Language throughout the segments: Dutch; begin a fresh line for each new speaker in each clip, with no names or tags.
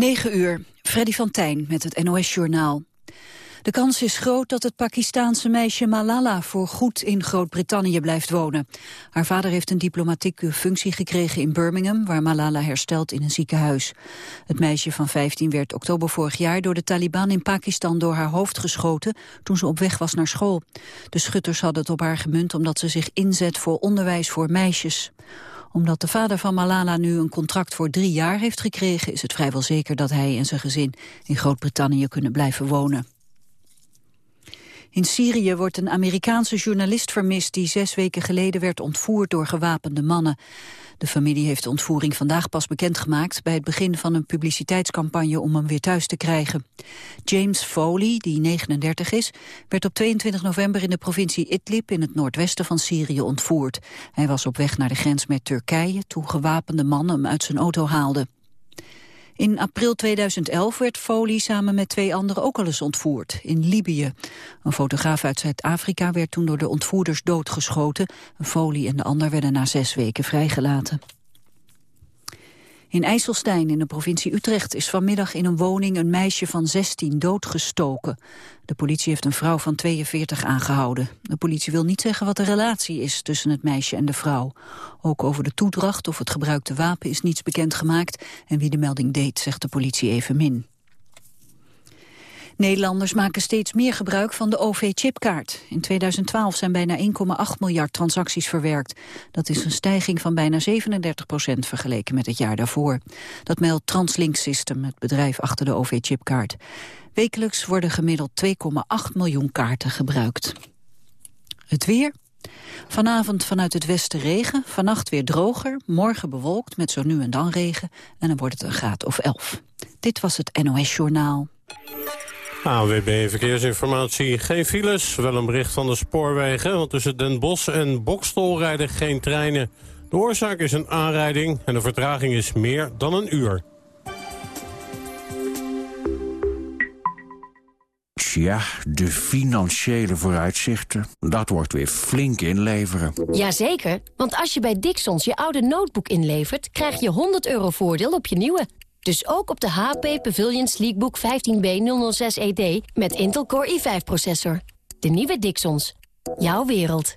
9 uur, Freddy van Tijn met het NOS-journaal. De kans is groot dat het Pakistaanse meisje Malala voor goed in Groot-Brittannië blijft wonen. Haar vader heeft een diplomatieke functie gekregen in Birmingham, waar Malala herstelt in een ziekenhuis. Het meisje van 15 werd oktober vorig jaar door de Taliban in Pakistan door haar hoofd geschoten toen ze op weg was naar school. De schutters hadden het op haar gemunt omdat ze zich inzet voor onderwijs voor meisjes omdat de vader van Malala nu een contract voor drie jaar heeft gekregen... is het vrijwel zeker dat hij en zijn gezin in Groot-Brittannië kunnen blijven wonen. In Syrië wordt een Amerikaanse journalist vermist... die zes weken geleden werd ontvoerd door gewapende mannen. De familie heeft de ontvoering vandaag pas bekendgemaakt... bij het begin van een publiciteitscampagne om hem weer thuis te krijgen. James Foley, die 39 is, werd op 22 november in de provincie Idlib... in het noordwesten van Syrië ontvoerd. Hij was op weg naar de grens met Turkije... toen gewapende mannen hem uit zijn auto haalden. In april 2011 werd Foley samen met twee anderen ook al eens ontvoerd, in Libië. Een fotograaf uit Zuid-Afrika werd toen door de ontvoerders doodgeschoten. Foley en de ander werden na zes weken vrijgelaten. In IJsselstein in de provincie Utrecht is vanmiddag in een woning een meisje van 16 doodgestoken. De politie heeft een vrouw van 42 aangehouden. De politie wil niet zeggen wat de relatie is tussen het meisje en de vrouw. Ook over de toedracht of het gebruikte wapen is niets bekendgemaakt. En wie de melding deed, zegt de politie evenmin. Nederlanders maken steeds meer gebruik van de OV-chipkaart. In 2012 zijn bijna 1,8 miljard transacties verwerkt. Dat is een stijging van bijna 37 procent vergeleken met het jaar daarvoor. Dat meldt Translink System, het bedrijf achter de OV-chipkaart. Wekelijks worden gemiddeld 2,8 miljoen kaarten gebruikt. Het weer. Vanavond vanuit het westen regen, vannacht weer droger, morgen bewolkt met zo nu en dan regen en dan wordt het een graad of 11. Dit was het NOS Journaal.
AWB Verkeersinformatie. Geen files, wel een bericht van de spoorwegen... want tussen Den Bosch en Bokstol rijden geen treinen. De oorzaak is een aanrijding en de vertraging is meer dan een uur.
Tja, de financiële vooruitzichten. Dat wordt weer flink inleveren.
Jazeker, want als je bij Dixons je oude notebook inlevert... krijg je 100 euro voordeel op je nieuwe. Dus ook op de HP Pavilion Sleekbook 15B006ED met Intel Core i5-processor. De nieuwe Dixons. Jouw wereld.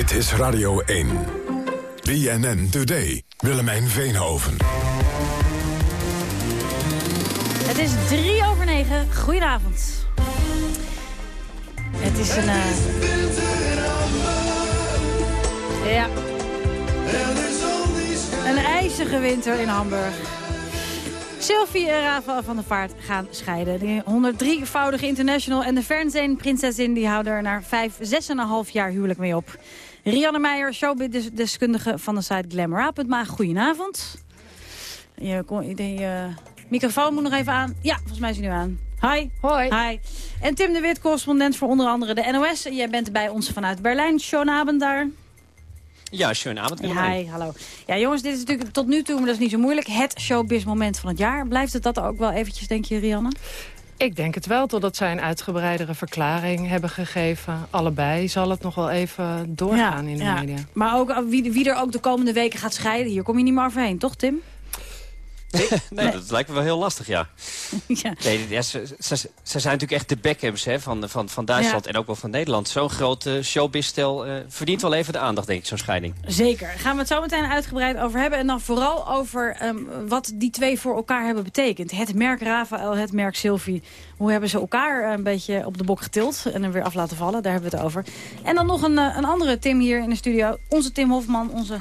Dit is Radio 1. BNN Today. Willemijn Veenhoven.
Het is drie over negen. Goedenavond. Het is een... Uh... Ja. Een ijzige winter in Hamburg. Sylvie en Rafa van der Vaart gaan scheiden. De 103-voudige international en de Fernsehen-prinsesin... die houden er na vijf, zes en een half jaar huwelijk mee op. Rianne Meijer, showbiz-deskundige van de site glamour.ma. Goedenavond. Je, je microfoon moet nog even aan. Ja, volgens mij is hij nu aan. Hi.
Hoi.
Hi. En Tim de Wit, correspondent voor onder andere de NOS. Jij bent bij ons vanuit Berlijn. Schoonabend daar.
Ja, schoonavond.
Ja, hi, hallo. Ja, jongens, dit is natuurlijk tot nu toe, maar dat is niet zo moeilijk. Het showbiz moment van het jaar. Blijft het dat ook wel eventjes, denk je, Rianne?
Ik denk het wel, totdat zij een uitgebreidere verklaring hebben gegeven. Allebei zal het nog wel even doorgaan in de ja. media.
Maar ook wie, wie er ook de komende weken gaat scheiden, hier kom je niet meer overheen, toch Tim?
Nee, nee, dat lijkt me wel heel lastig, ja. ja. Nee, ja, ze, ze, ze, zijn natuurlijk echt de Beckhams hè, van, van, van Duitsland en ook wel van Nederland. Zo'n grote uh, showbizstel uh, verdient wel even de aandacht, denk ik, zo'n scheiding.
Zeker. Gaan we het zo meteen uitgebreid over hebben. En dan vooral over um, wat die twee voor elkaar hebben betekend. Het merk Rafael, het merk Sylvie. Hoe hebben ze elkaar een beetje op de bok getild en er weer af laten vallen. Daar hebben we het over. En dan nog een, een andere Tim hier in de studio. Onze Tim Hofman, onze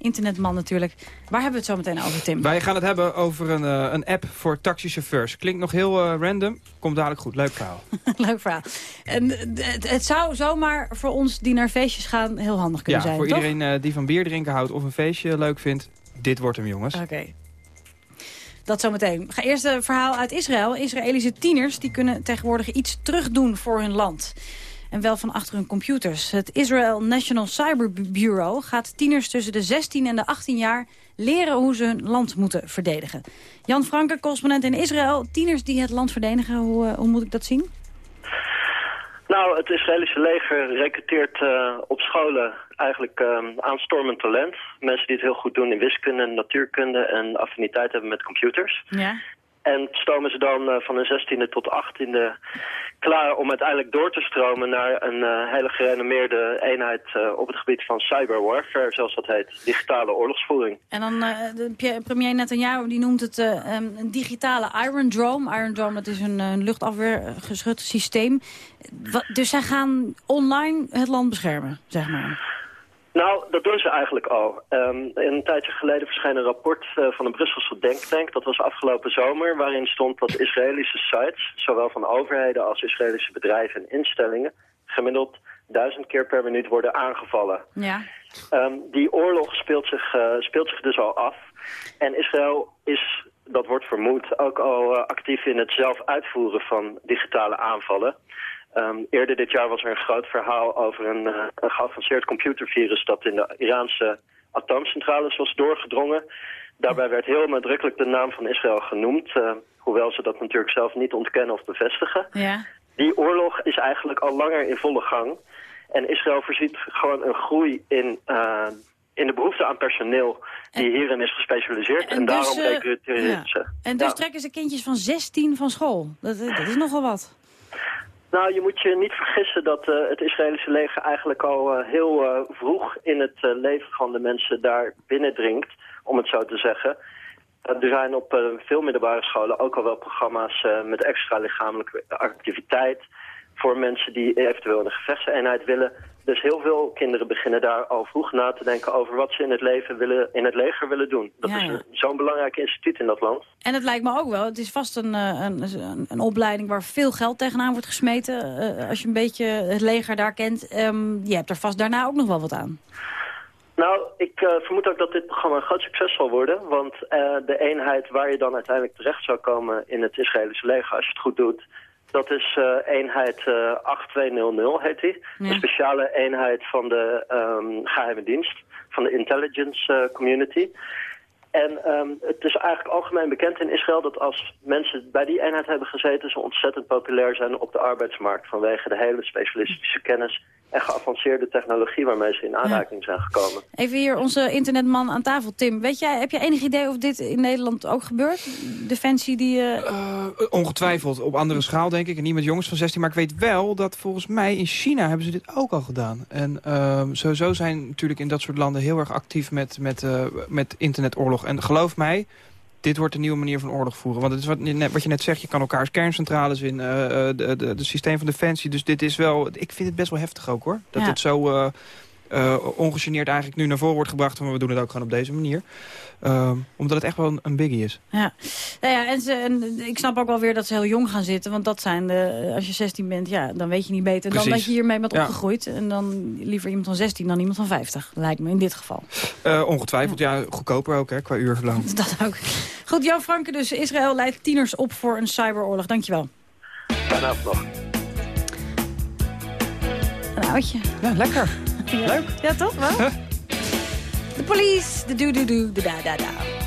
internetman natuurlijk. Waar hebben we het zo meteen over, Tim?
Wij gaan het hebben over een, uh, een app voor taxichauffeurs. Klinkt nog heel uh, random, komt dadelijk goed. Leuk verhaal.
Leuk verhaal. En het, het, zou zomaar voor ons die naar feestjes gaan heel handig kunnen
ja,
zijn,
voor
toch?
iedereen uh, die van bier drinken houdt of een feestje leuk vindt. Dit wordt hem, jongens.
Oké. Okay. Dat zometeen. Ga eerst een verhaal uit Israël. Israëlische tieners die kunnen tegenwoordig iets terugdoen voor hun land. En wel van achter hun computers. Het Israel National Cyber Bureau gaat tieners tussen de 16 en de 18 jaar leren hoe ze hun land moeten verdedigen. Jan Franke, correspondent in Israël. Tieners die het land verdedigen, hoe, hoe moet ik dat zien?
Nou, het Israëlische leger recruteert uh, op scholen eigenlijk uh, aanstormend talent. Mensen die het heel goed doen in wiskunde en natuurkunde en affiniteit hebben met computers.
Ja.
En stomen ze dan uh, van hun 16e tot 18e klaar om uiteindelijk door te stromen naar een uh, hele gerenommeerde eenheid uh, op het gebied van cyberwarfare, zoals dat heet. Digitale oorlogsvoering.
En dan de premier Netanyahu die noemt het um, een digitale Iron Drome. Iron Drome dat is een, luchtafweergeschut systeem. Dus zij gaan online het land beschermen, zeg maar.
Nou, dat doen ze eigenlijk al. Um, een tijdje geleden verscheen een rapport uh, van een Brusselse denktank. Dat was afgelopen zomer, waarin stond dat Israëlische sites... zowel van overheden als Israëlische bedrijven en instellingen... gemiddeld duizend keer per minuut worden aangevallen.
Ja.
Um, die oorlog speelt zich, uh, speelt zich dus al af. En Israël is, dat wordt vermoed, ook al uh, actief in het zelf uitvoeren van digitale aanvallen... Um, eerder dit jaar was er een groot verhaal over een, uh, een geavanceerd computervirus dat in de Iraanse atoomcentrales was doorgedrongen. Daarbij werd heel nadrukkelijk de naam van Israël genoemd, uh, hoewel ze dat natuurlijk zelf niet ontkennen of bevestigen.
Ja.
Die oorlog is eigenlijk al langer in volle gang. En Israël voorziet gewoon een groei in, uh, in de behoefte aan personeel die hierin is gespecialiseerd. En, en dus, daarom recruteren
ja.
ze.
En dus
ja.
trekken ze kindjes van 16 van school. Dat, dat is nogal wat.
Nou, je moet je niet vergissen dat uh, het Israëlische leger eigenlijk al uh, heel uh, vroeg in het leven van de mensen daar binnendringt, om het zo te zeggen. er zijn op veel middelbare scholen ook al wel programma's met extra lichamelijke activiteit voor mensen die eventueel een gevechtseenheid willen. Dus heel veel kinderen beginnen daar al vroeg na te denken over wat ze in het, leven willen, in het leger willen doen. Dat
Ja,
is
ja.
zo'n belangrijk instituut in dat land.
En het lijkt me ook wel. Het is vast een, eh, een, een, opleiding waar veel geld tegenaan wordt gesmeten. Eh, als je een beetje het leger daar kent. Ehm, je hebt er vast daarna ook nog wel wat aan.
Nou, ik eh, vermoed ook dat dit programma een groot succes zal worden. Want de eenheid waar je dan uiteindelijk terecht zou komen in het Israëlische leger, als je het goed doet, dat is eh, eenheid eh, 8200 heet die.
Ja.
Een speciale eenheid van de ehm, geheime dienst, van de intelligence eh, community. En ehm, het is eigenlijk algemeen bekend in Israël dat als mensen bij die eenheid hebben gezeten... ze ontzettend populair zijn op de arbeidsmarkt... vanwege de hele specialistische kennis en geavanceerde technologie... waarmee ze in aanraking zijn gekomen.
Even hier onze internetman aan tafel, Tim. Weet jij, heb je enig idee of dit in Nederland ook gebeurt? Defensie die... eh,
Uh, ongetwijfeld op andere schaal, denk ik. En niet met jongens van 16. Maar ik weet wel dat volgens mij in China hebben ze dit ook al gedaan. En uh, sowieso zijn natuurlijk in dat soort landen heel erg actief met, met, uh, met internetoorlog. En geloof mij, dit wordt een nieuwe manier van oorlog voeren. Want het is wat, je net- wat je net zegt, je kan elkaars kerncentrales in, uh, de, de, de systeem van defensie. Dus dit is wel, ik vind het best wel heftig ook hoor. Dat
Ja.
het zo uh, uh, ongegeneerd eigenlijk nu naar voren wordt gebracht. Maar we doen het ook gewoon op deze manier. Uh, omdat het echt wel een, een biggie is.
Ja, nou ja en, ze, en ik snap ook wel weer dat ze heel jong gaan zitten. Want dat zijn de, als je 16 bent, ja, dan weet je niet beter dan dat je hiermee bent
Ja.
opgegroeid. En dan liever iemand van 16 dan iemand van 50, lijkt me in dit geval.
Uh, ongetwijfeld, ja, goedkoper ook hè, qua uurverloon.
Dat ook. Goed, Jan Franke dus. Israël leidt tieners op voor een cyberoorlog. Dankjewel.
Fijne avond nog.
Een oudje.
Ja, lekker. Leuk.
Ja, toch wel? De police, de doe-doe-doe, de da-da-da.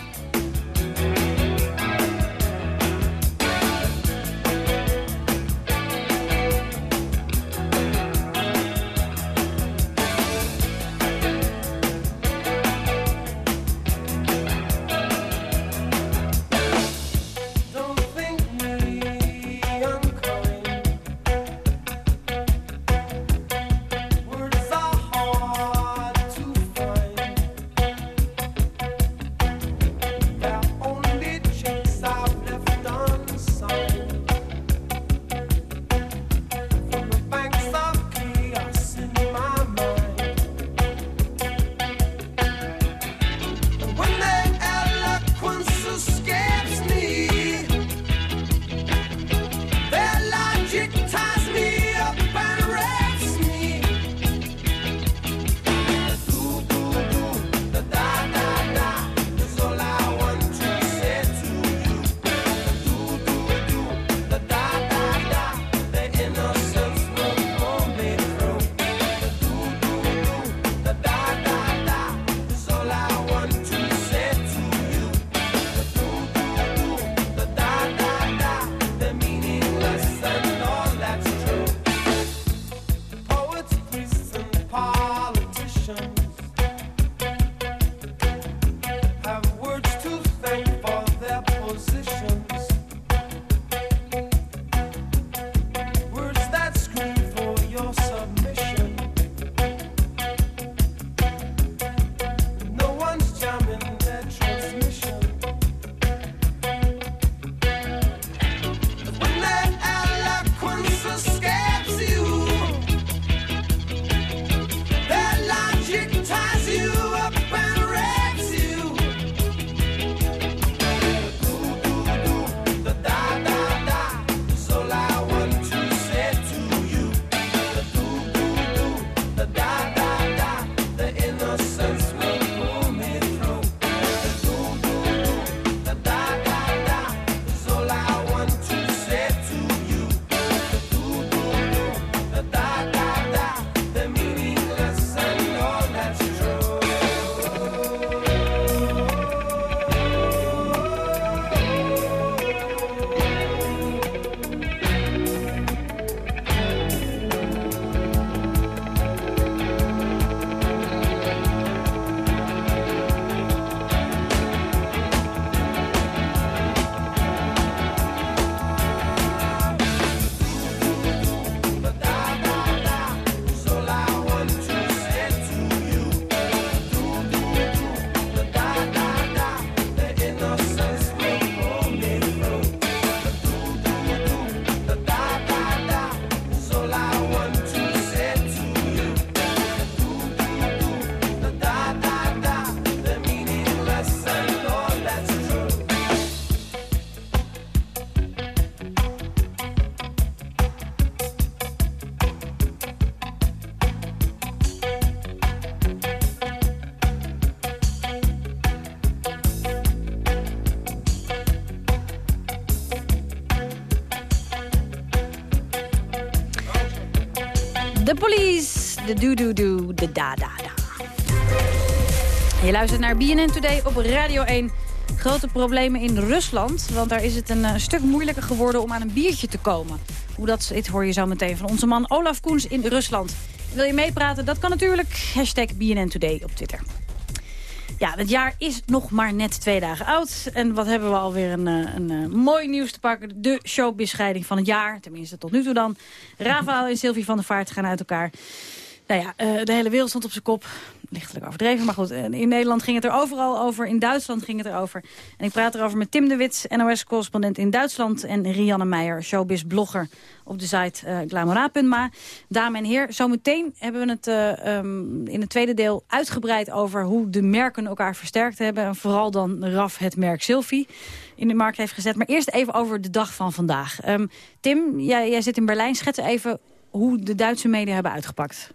De de da-da-da. Je luistert naar BNN Today op Radio 1. Grote problemen in Rusland, want daar is het een uh, stuk moeilijker geworden om aan een biertje te komen. Hoe dat zit hoor je zo meteen van onze man Olaf Koens in Rusland. Wil je meepraten? Dat kan natuurlijk. Hashtag BNN Today op Twitter. Ja, het jaar is nog maar net twee dagen oud. En wat hebben we alweer een, eh, een, een, mooi nieuws te pakken. De showbescheiding van het jaar. Tenminste, tot nu toe dan. Rafael en Sylvie van der Vaart gaan uit elkaar. Nou ja, uh, de hele wereld stond op zijn kop. Lichtelijk overdreven, maar goed. Eh, in Nederland ging het er overal over. In Duitsland ging het erover. En ik praat erover met Tim de Wits, NOS-correspondent in Duitsland. En Rianne Meijer, showbiz-blogger op de site uh, glamora.ma. Dames en heren, zometeen hebben we het um, in het tweede deel uitgebreid over hoe de merken elkaar versterkt hebben. En vooral dan RAF het merk Sylvie in de markt heeft gezet. Maar eerst even over de dag van vandaag. Um, Tim, jij, jij zit in Berlijn. Schets even hoe de Duitse media hebben uitgepakt.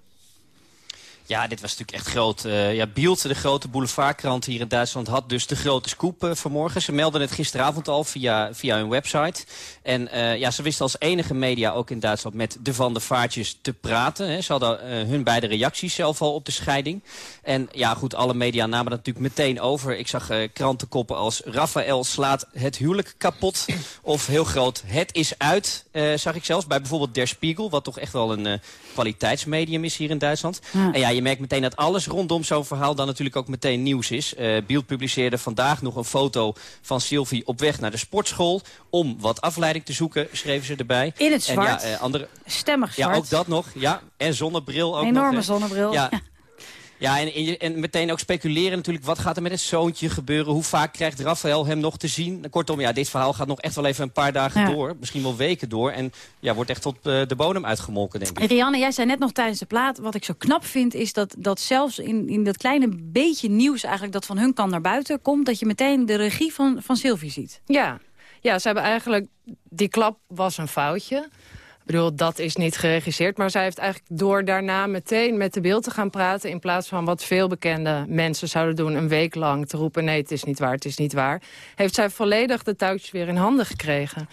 Ja, dit was natuurlijk echt groot. Uh, ja, Bielt, de grote boulevardkrant hier in Duitsland, had dus de grote scoop uh, vanmorgen. Ze melden het gisteravond al via, via hun website. En uh, ja, ze wisten als enige media ook in Duitsland met de Van de Vaartjes te praten. Hè. Ze hadden hun beide reacties zelf al op de scheiding. En ja, goed, alle media namen dat natuurlijk meteen over. Ik zag krantenkoppen als Rafael slaat het huwelijk kapot. Of heel groot, het is uit, zag ik zelfs. Bij bijvoorbeeld Der Spiegel, wat toch echt wel een kwaliteitsmedium is hier in Duitsland. Ja. En ja, je merkt meteen dat alles rondom zo'n verhaal dan natuurlijk ook meteen nieuws is. Uh, publiceerde vandaag nog een foto van Sylvie op weg naar de sportschool. Om wat afleiding te zoeken, schreven ze erbij.
In het zwart.
En ja, uh, andere...
Stemmig zwart.
Ja, ook dat nog. Ja. En zonnebril ook
Enorme
nog,
zonnebril.
Ja. Ja, en, en, meteen ook speculeren natuurlijk. Wat gaat er met het zoontje gebeuren? Hoe vaak krijgt Rafael hem nog te zien? Kortom, ja, dit verhaal gaat nog echt wel even een paar dagen ja. door. Misschien wel weken door. En ja, wordt echt tot uh, de bodem uitgemolken, denk ik.
Rianne, jij zei net nog tijdens de plaat... wat ik zo knap vind, is dat, dat zelfs in, in dat kleine beetje nieuws... eigenlijk dat van hun kant naar buiten komt... dat je meteen de regie van, van Sylvie ziet.
Ja. ja, ze hebben eigenlijk... Die klap was een foutje bedoel, dat is niet geregisseerd. Maar zij heeft eigenlijk door daarna meteen met de beeld te gaan praten... in plaats van wat veel bekende mensen zouden doen... een week lang te roepen, nee, het is niet waar, het is niet waar... heeft zij volledig de touwtjes weer in handen gekregen.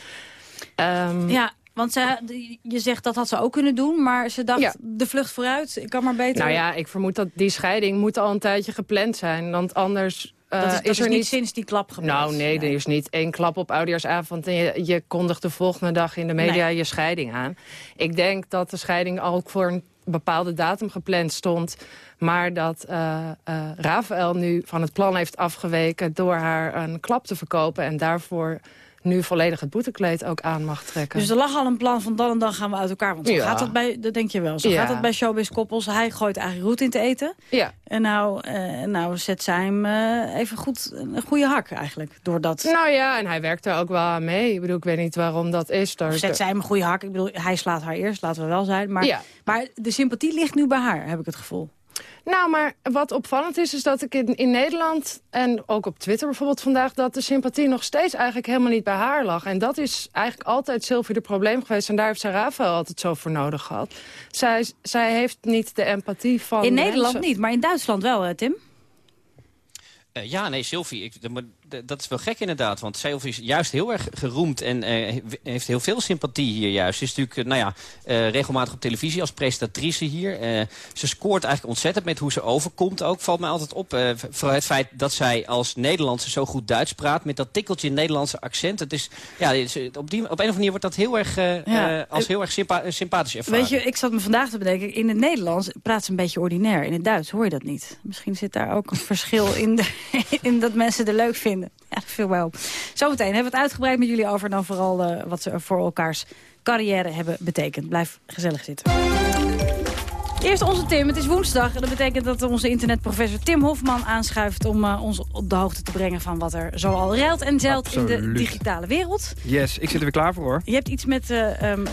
Um, ja, want ze, je zegt dat had ze ook kunnen doen, maar ze dacht ja. de vlucht vooruit, ik kan maar beter...
Nou ja, ik vermoed dat die scheiding moet al een tijdje gepland zijn. Want anders
uh, dat is, dat is er niet sinds die klap gebeurd?
Nou nee, nee, er is niet één klap op oudejaarsavond... en je, je kondigt de volgende dag in de media nee. je scheiding aan. Ik denk dat de scheiding al voor een bepaalde datum gepland stond... maar dat uh, uh, Rafael nu van het plan heeft afgeweken... door haar een klap te verkopen en daarvoor nu volledig het boetekleed ook aan mag trekken.
Dus er lag al een plan van dan en dan gaan we uit elkaar. Want zo ja. gaat dat bij, dat denk je wel, zo ja. gaat dat bij showbiz koppels. Hij gooit eigenlijk roet in te eten.
Ja.
En nou, uh, nou zet zij hem uh, even goed, een goede hak eigenlijk. Door dat...
Nou ja, en hij werkt er ook wel aan mee. Ik bedoel, ik weet niet waarom dat is.
Daar zet zij hem een goede hak. Ik bedoel, hij slaat haar eerst, laten we wel zijn. Maar, ja. maar de sympathie ligt nu bij haar, heb ik het gevoel.
Nou, maar wat opvallend is, is dat ik in, in Nederland... en ook op Twitter bijvoorbeeld vandaag... dat de sympathie nog steeds eigenlijk helemaal niet bij haar lag. En dat is eigenlijk altijd Sylvie de probleem geweest. En daar heeft zij Rafael altijd zo voor nodig gehad. Zij, zij heeft niet de empathie van
In Nederland
mensen.
niet, maar in Duitsland wel, hè, Tim?
Uh, ja, nee, Sylvie, ik, dat is wel gek inderdaad. Want Sylvie is juist heel erg geroemd en uh, heeft heel veel sympathie hier juist. Ze is natuurlijk uh, nou ja, uh, regelmatig op televisie als presentatrice hier. ze scoort eigenlijk ontzettend met hoe ze overkomt ook. Valt mij altijd op. vooral het feit dat zij als Nederlandse zo goed Duits praat. Met dat tikkeltje Nederlandse accent. Het is, ja, op, die, op een of andere manier wordt dat heel erg, ja. als heel erg sympa sympathisch ervaren.
Weet je, ik zat me vandaag te bedenken. In het Nederlands praat ze een beetje ordinair. In het Duits hoor je dat niet. Misschien zit daar ook een verschil in, de, in dat mensen het leuk vinden. Mij op. Zometeen hebben we het uitgebreid met jullie over... dan vooral uh, wat ze voor elkaars carrière hebben betekend. Blijf gezellig zitten. Eerst onze Tim. Het is woensdag. En dat betekent dat onze internetprofessor Tim Hofman aanschuift... om uh, ons op de hoogte te brengen van wat er zoal ruilt en zeilt in de digitale wereld.
Yes, ik zit er weer klaar voor hoor.
Je hebt iets met uh, um,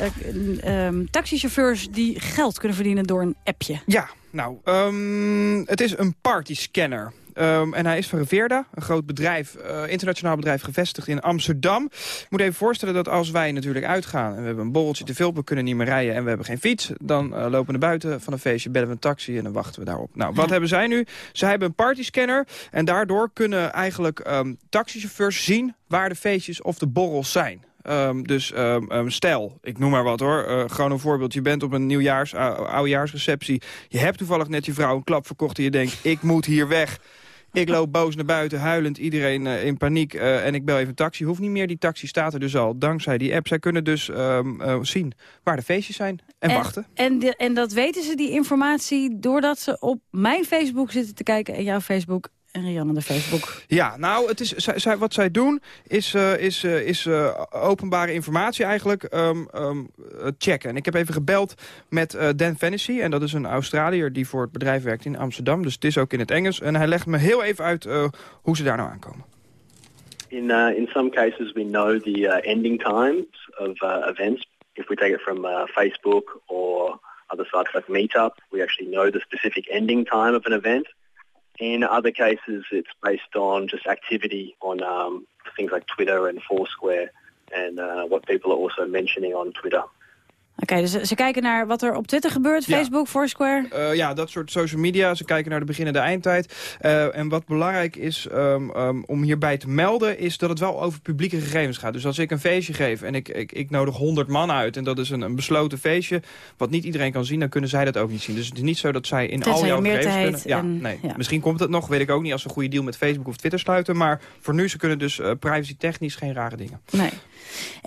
um, taxichauffeurs die geld kunnen verdienen door een appje.
Ja, nou, um, het is een partyscanner. Um, en hij is van Reverda, een groot bedrijf, uh, internationaal bedrijf gevestigd in Amsterdam. Ik moet even voorstellen dat als wij natuurlijk uitgaan... en we hebben een borreltje te veel, we kunnen niet meer rijden en we hebben geen fiets... dan uh, lopen we naar buiten van een feestje, bellen we een taxi en dan wachten we daarop. Nou, wat ja. hebben zij nu? Zij hebben een partyscanner en daardoor kunnen eigenlijk um, taxichauffeurs zien waar de feestjes of de borrels zijn. Ehm, dus um, um, stel, ik noem maar wat hoor, uh, gewoon een voorbeeld. Je bent op een nieuwjaars, uh, oudejaarsreceptie. Je hebt toevallig net je vrouw een klap verkocht en je denkt, ik moet hier weg. Ik loop boos naar buiten, huilend, iedereen uh, in paniek. Uh, en ik bel even een taxi. Hoeft niet meer, die taxi staat er dus al. Dankzij die app. Zij kunnen dus um, uh, zien waar de feestjes zijn en,
en
wachten.
En, de, en dat weten ze, die informatie, doordat ze op mijn Facebook zitten te kijken... en jouw Facebook en Rianne de Facebook.
Ja, nou, het is, zij, wat zij doen is, uh, is, uh, is uh, openbare informatie eigenlijk um, um, checken. En ik heb even gebeld met Dan Fennessy. En dat is een Australiër die voor het bedrijf werkt in Amsterdam. Dus het is ook in het Engels. En hij legt me heel even uit hoe ze daar nou aankomen.
In, in some cases we know the ending times of events. If we take it from Facebook or other sites like Meetup, we actually know the specific ending time of an event. In other cases, it's based on just activity on um, things like Twitter and Foursquare and uh, what people are also mentioning on Twitter.
Oké, okay, dus ze kijken naar wat er op Twitter gebeurt, Facebook. Foursquare?
Uh, ja, dat soort social media. Ze kijken naar de begin en de eindtijd. Uh, en wat belangrijk is um, um, om hierbij te melden... is dat het wel over publieke gegevens gaat. Dus als ik een feestje geef en ik, ik, ik nodig 100 man uit... en dat is een, een, besloten feestje, wat niet iedereen kan zien... dan kunnen zij dat ook niet zien. Dus het is niet zo dat zij in
Tenzij
al jouw gegevens
kunnen...
Ja,
en,
nee.
Ja.
Misschien komt het nog, weet ik ook niet... als ze een goede deal met Facebook of Twitter sluiten. Maar voor nu, ze kunnen dus uh, privacy-technisch geen rare dingen.
Nee.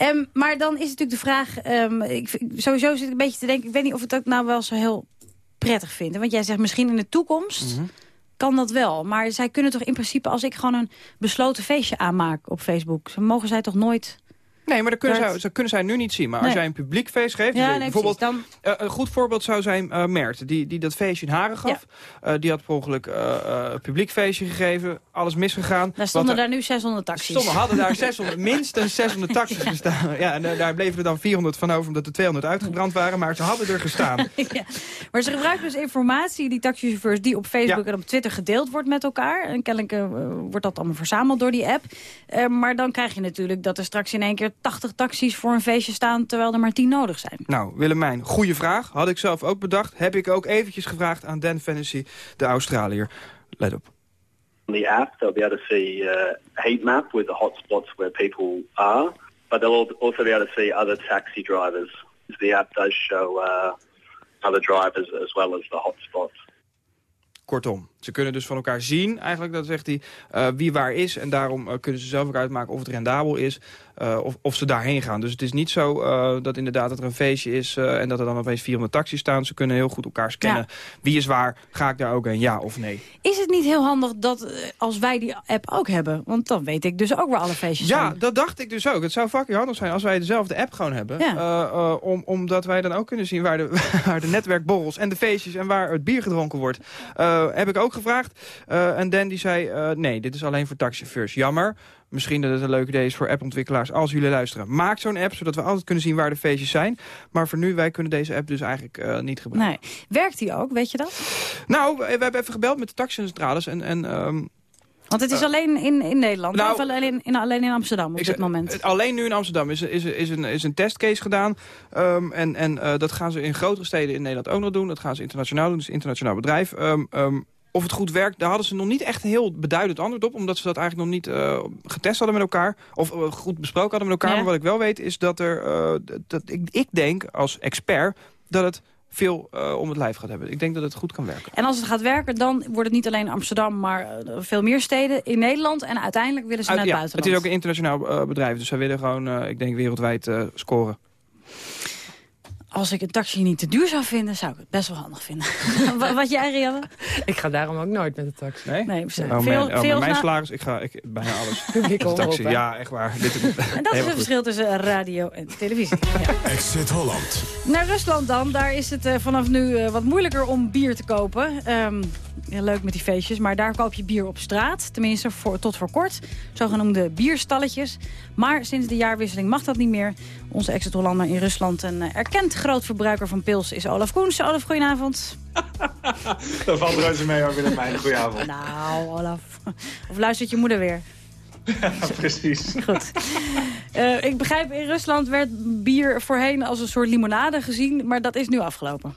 Um, maar dan is natuurlijk de vraag... Um, ik, sowieso zit ik een beetje te denken... ik weet niet of het ook nou wel zo heel prettig vind. Want jij zegt misschien in de toekomst... Mm -hmm. kan dat wel. Maar zij kunnen toch in principe... als ik gewoon een besloten feestje aanmaak op Facebook... mogen zij toch nooit...
Nee, maar dat kunnen, zij, dat kunnen zij nu niet zien. Maar nee. als jij een publiek feest geeft...
Ja,
dus
nee,
bijvoorbeeld,
dan...
uh, een goed voorbeeld zou zijn uh, Mert, die, die dat feestje in Haren gaf. Ja. Uh, die had per ongeluk een publiek feestje gegeven. Alles misgegaan.
Daar stonden daar nu 600 taxis.
Stonden, hadden daar 600, minstens 600 taxis ja. gestaan. Ja, en daar bleven er dan 400 van over omdat er 200 uitgebrand waren. Maar ze hadden er gestaan.
Maar ze gebruiken dus informatie, die taxichauffeurs... die op Facebook en op Twitter gedeeld wordt met elkaar. En kennelijk wordt dat allemaal verzameld door die app. maar dan krijg je natuurlijk dat er straks in één keer 80 taxis voor een feestje staan... terwijl er maar tien nodig zijn?
Nou, Willemijn, goede vraag. Had ik zelf ook bedacht. Heb ik ook eventjes gevraagd aan Dan Fennessy, de Australiër. Let op.
On the app, they'll be able to see uh, a heat map with the hotspots where people are. But they'll also be able to see other taxi drivers. The app does show uh, other drivers as well as the hotspots.
Kortom, ze kunnen dus van elkaar zien, eigenlijk, dat zegt hij, uh, wie waar is. En daarom uh, kunnen ze zelf ook uitmaken of het rendabel is, uh, of, of ze daarheen gaan. Dus het is niet zo dat inderdaad dat er een feestje is en dat er dan opeens 400 taxis staan. Ze kunnen heel goed elkaar scannen. Ja. Wie is waar, ga ik daar ook heen, ja of nee?
Is het niet heel handig dat als wij die app ook hebben? Want dan weet ik dus ook waar alle feestjes
ja,
zijn.
Ja, dat dacht ik dus ook. Het zou fucking handig zijn als wij dezelfde app gewoon hebben. Ja. om, omdat wij dan ook kunnen zien waar de, waar de netwerkborrels en de feestjes en waar het bier gedronken wordt. heb ik ook gevraagd. Uh, en Dan die zei, uh, nee, dit is alleen voor taxichauffeurs. Jammer. Misschien dat het een leuk idee is voor appontwikkelaars als jullie luisteren. Maak zo'n app, zodat we altijd kunnen zien waar de feestjes zijn. Maar voor nu, wij kunnen deze app dus eigenlijk uh, niet gebruiken.
Nee. Werkt die ook, weet je dat?
Nou, we, we hebben even gebeld met de taxicentrales en... en um,
want het is alleen in, in Nederland, nou, of alleen in, alleen in Amsterdam op dit moment?
Alleen nu in Amsterdam is, is, is, een, is een testcase gedaan. Um, en en uh, dat gaan ze in grotere steden in Nederland ook nog doen. Dat gaan ze internationaal doen, dus internationaal bedrijf. Um, um, of het goed werkt, daar hadden ze nog niet echt een heel beduidend antwoord op. Omdat ze dat eigenlijk nog niet uh, getest hadden met elkaar. Of uh, goed besproken hadden met elkaar. Ja. Maar wat ik wel weet is dat er... Uh, dat ik, ik denk als expert dat het veel uh, om het lijf gaat hebben. Ik denk dat het goed kan werken.
En als het gaat werken, dan wordt het niet alleen Amsterdam... maar uh, veel meer steden in Nederland. En uiteindelijk willen ze
Uit,
naar het
ja,
buitenland.
Het is ook een internationaal uh, bedrijf. Dus zij willen gewoon, ik denk, wereldwijd scoren.
Als ik een taxi niet te duur zou vinden, zou ik het best wel handig vinden. Wat jij, Rianne?
Ik ga daarom ook nooit met de taxi.
Nee?
nee veel,
oh,
veel,
man, oh, mijn salaris, ik ga ik, bijna alles.
Publiek
taxi, ja, echt waar. Dit,
en dat is het verschil tussen radio en televisie. Ja.
Exit Holland.
Naar Rusland dan. Daar is het uh, vanaf nu uh, wat moeilijker om bier te kopen. Um, ja, leuk met die feestjes, maar daar koop je bier op straat. Tenminste, voor, tot voor kort. Zogenoemde bierstalletjes. Maar sinds de jaarwisseling mag dat niet meer. Onze exit-Hollander in Rusland en uh, erkend groot verbruiker van pils is Olaf Koens. Olaf, goedenavond.
dat valt reuze mee, hoor, Willemijn. Goedenavond.
Nou, Olaf. Of luistert je moeder weer?
Ja, precies.
Goed. Uh, ik begrijp, in Rusland werd bier voorheen als een soort limonade gezien, maar dat is nu afgelopen.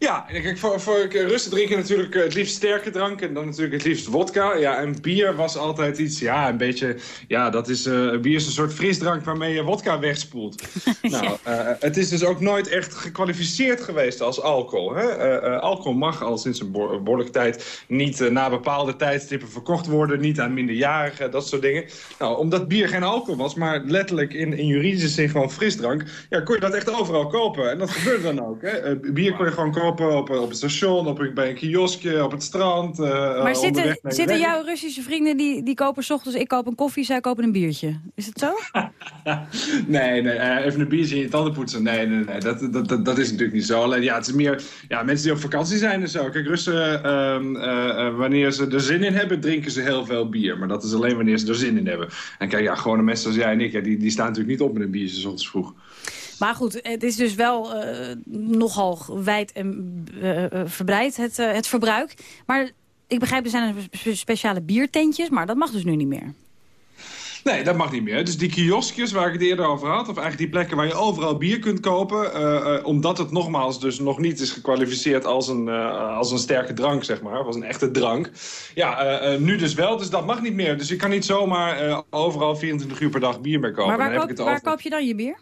Ja, kijk, voor, voor rustig drinken natuurlijk het liefst sterke drank en dan natuurlijk het liefst wodka. Ja, en bier was altijd iets, ja, een beetje, ja, dat is, bier is een soort frisdrank waarmee je wodka wegspoelt. nou, het is dus ook nooit echt gekwalificeerd geweest als alcohol. Hè? alcohol mag al sinds een behoorlijke tijd niet na bepaalde tijdstippen verkocht worden, niet aan minderjarigen, dat soort dingen. Nou, omdat bier geen alcohol was, maar letterlijk in, in juridische zin gewoon frisdrank, ja, kon je dat echt overal kopen. En dat gebeurde dan ook. Hè? bier kon je gewoon kopen op, op het station, op, bij een kioskje, op het strand. Uh,
maar zitten, zitten jouw Russische vrienden, die, die kopen s ochtends, ik koop een koffie, zij kopen een biertje. Is het zo?
nee, nee, uh, even een biertje in je tanden poetsen. Nee, nee, nee, dat, dat, dat, dat is natuurlijk niet zo. Alleen, ja, het is meer ja, mensen die op vakantie zijn en zo. Kijk, Russen, uh, wanneer ze er zin in hebben, drinken ze heel veel bier. Maar dat is alleen wanneer ze er zin in hebben. En kijk, ja, gewone mensen zoals jij en ik, ja, die, die staan natuurlijk niet op met een biertje s ochtends vroeg.
Maar goed, het is dus wel uh, nogal wijd en uh, verbreid, het, uh, het verbruik. Maar ik begrijp, er zijn speciale biertentjes, maar dat mag dus nu niet meer.
Nee, dat mag niet meer. Dus die kioskjes waar ik het eerder over had... of eigenlijk die plekken waar je overal bier kunt kopen... Uh, omdat het nogmaals dus nog niet is gekwalificeerd als een, uh, als een sterke drank, zeg maar. Of als een echte drank. Ja, nu dus wel, dus dat mag niet meer. Dus je kan niet zomaar overal 24 uur per dag bier meer kopen.
Maar waar, koop, waar koop je dan je bier?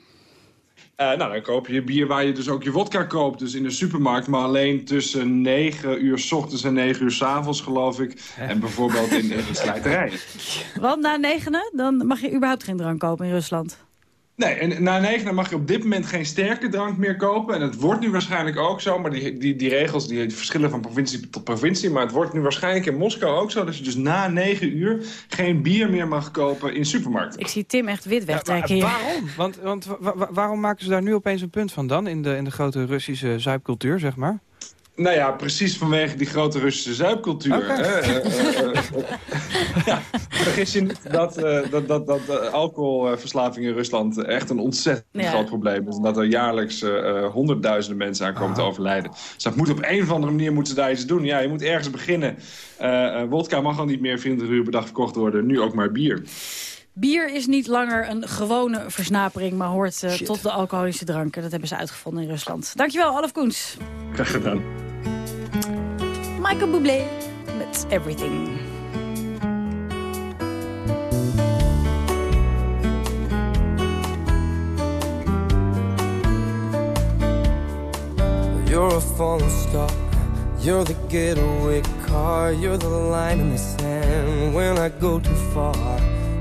Uh, nou, dan koop je bier waar je dus ook je wodka koopt. Dus in de supermarkt, maar alleen tussen 9 uur s ochtends en 9 uur s avonds, geloof ik. En bijvoorbeeld in, in de slijterij.
Want na negenen, dan mag je überhaupt geen drank kopen in Rusland?
Nee, en na negen mag je op dit moment geen sterke drank meer kopen. En het wordt nu waarschijnlijk ook zo, maar die, die, die regels die verschillen van provincie tot provincie. Maar het wordt nu waarschijnlijk in Moskou ook zo dat je dus na negen uur geen bier meer mag kopen in supermarkten.
Ik zie Tim echt wit wegtrekken ja,
Waarom? Want, want waarom maken ze daar nu opeens een punt van dan in de, in de grote Russische zuipcultuur, zeg maar?
Nou ja, precies vanwege die grote Russische zuipcultuur. Okay. Hè? Uh, ja, vergis je niet dat, dat, dat, dat alcoholverslaving in Rusland echt een ontzettend groot probleem is. En dat er jaarlijks honderdduizenden mensen aankomen te overlijden. Dus dat moet op een of andere manier moeten ze daar iets doen. Ja, je moet ergens beginnen. wodka mag al niet meer 24 uur per dag verkocht worden. Nu ook maar bier.
Bier is niet langer een gewone versnapering, maar hoort tot de alcoholische dranken. Dat hebben ze uitgevonden in Rusland. Dankjewel, Alf Koens.
Graag gedaan.
Michael Bublé met Everything.
You're a falling star. You're the getaway car. You're the line in the sand when I go too far.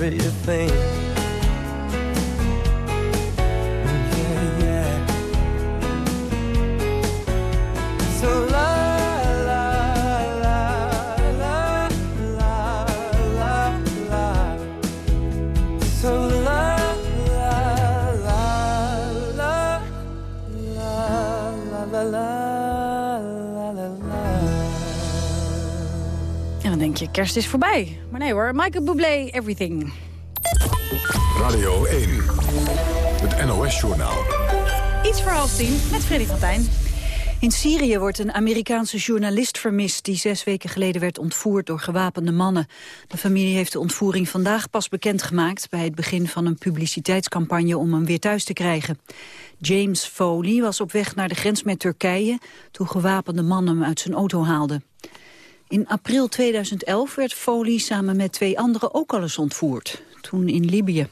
Everything.
Kerst is voorbij. Maar nee hoor, Michael Bublé, Everything.
Radio 1. Het NOS-journaal.
Iets voor half tien met Freddy van Tijn.
In Syrië wordt een Amerikaanse journalist vermist... die zes weken geleden werd ontvoerd door gewapende mannen. De familie heeft de ontvoering vandaag pas bekendgemaakt... bij het begin van een publiciteitscampagne om hem weer thuis te krijgen. James Foley was op weg naar de grens met Turkije... toen gewapende mannen hem uit zijn auto haalden. In april 2011 werd Foley samen met twee anderen ook al eens ontvoerd. Toen in Libië.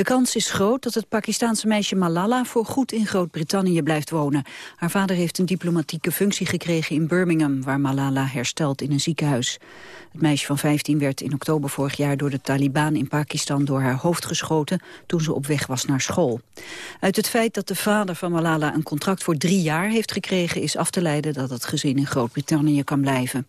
De kans is groot dat het Pakistaanse meisje Malala voorgoed in Groot-Brittannië blijft wonen. Haar vader heeft een diplomatieke functie gekregen in Birmingham, waar Malala herstelt in een ziekenhuis. Het meisje van 15 werd in oktober vorig jaar door de Taliban in Pakistan door haar hoofd geschoten toen ze op weg was naar school. Uit het feit dat de vader van Malala een contract voor drie jaar heeft gekregen is af te leiden dat het gezin in Groot-Brittannië kan blijven.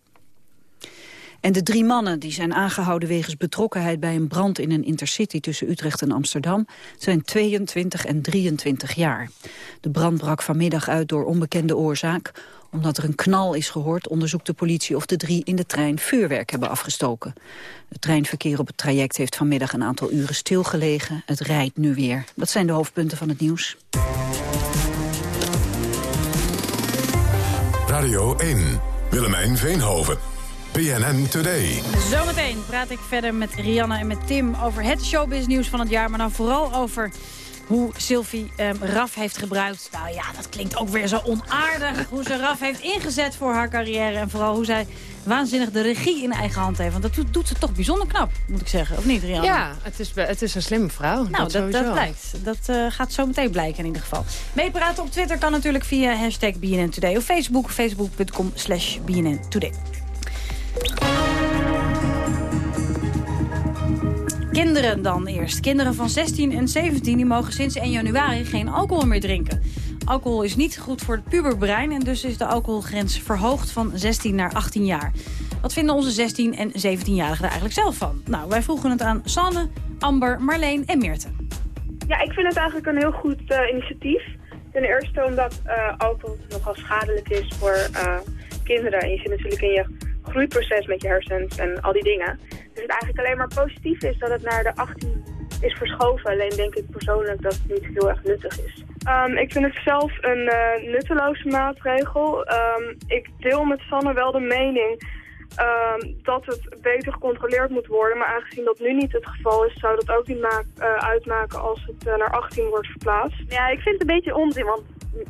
En de drie mannen die zijn aangehouden wegens betrokkenheid bij een brand in een intercity tussen Utrecht en Amsterdam zijn 22 en 23 jaar. De brand brak vanmiddag uit door onbekende oorzaak. Omdat er een knal is gehoord onderzoekt de politie of de drie in de trein vuurwerk hebben afgestoken. Het treinverkeer op het traject heeft vanmiddag een aantal uren stilgelegen. Het rijdt nu weer. Dat zijn de hoofdpunten van het nieuws.
Radio 1. Willemijn Veenhoven. PNN Today.
Zometeen praat ik verder met Rianne en met Tim over het showbiznieuws van het jaar. Maar dan vooral over hoe Sylvie ehm, Raf heeft gebruikt. Nou ja, dat klinkt ook weer zo onaardig. Hoe ze Raf heeft ingezet voor haar carrière. En vooral hoe zij waanzinnig de regie in eigen hand heeft. Want dat doet, ze toch bijzonder knap, moet ik zeggen. Of niet, Rianne?
Ja, het is, het is een slimme vrouw.
Nou, dat, dat, blijkt. Dat eh, gaat zo meteen blijken in ieder geval. Meepraten op Twitter kan natuurlijk via hashtag BNN Today. Of Facebook, facebook.com slash BNN Today. Kinderen dan eerst. Kinderen van 16 en 17 die mogen sinds 1 januari geen alcohol meer drinken. Alcohol is niet goed voor het puberbrein en dus is de alcoholgrens verhoogd van 16 naar 18 jaar. Wat vinden onze 16 en 17-jarigen er eigenlijk zelf van? Nou, wij vroegen het aan Sanne, Amber, Marleen en Meerte.
Ja, ik vind het eigenlijk een heel goed uh, initiatief. Ten eerste omdat uh, alcohol nogal schadelijk is voor uh, kinderen. En je zit natuurlijk in je groeiproces met je hersens en al die dingen. Dus het eigenlijk alleen maar positief is dat het naar de 18 is verschoven. Alleen denk ik persoonlijk dat het niet heel erg nuttig is. Um, ik vind het zelf een uh, nutteloze maatregel. Um, ik deel met Sanne wel de mening um, dat het beter gecontroleerd moet worden. Maar aangezien dat nu niet het geval is, zou dat ook niet maak, uh, uitmaken als het uh, naar 18 wordt verplaatst.
Ja, ik vind het een beetje onzin, want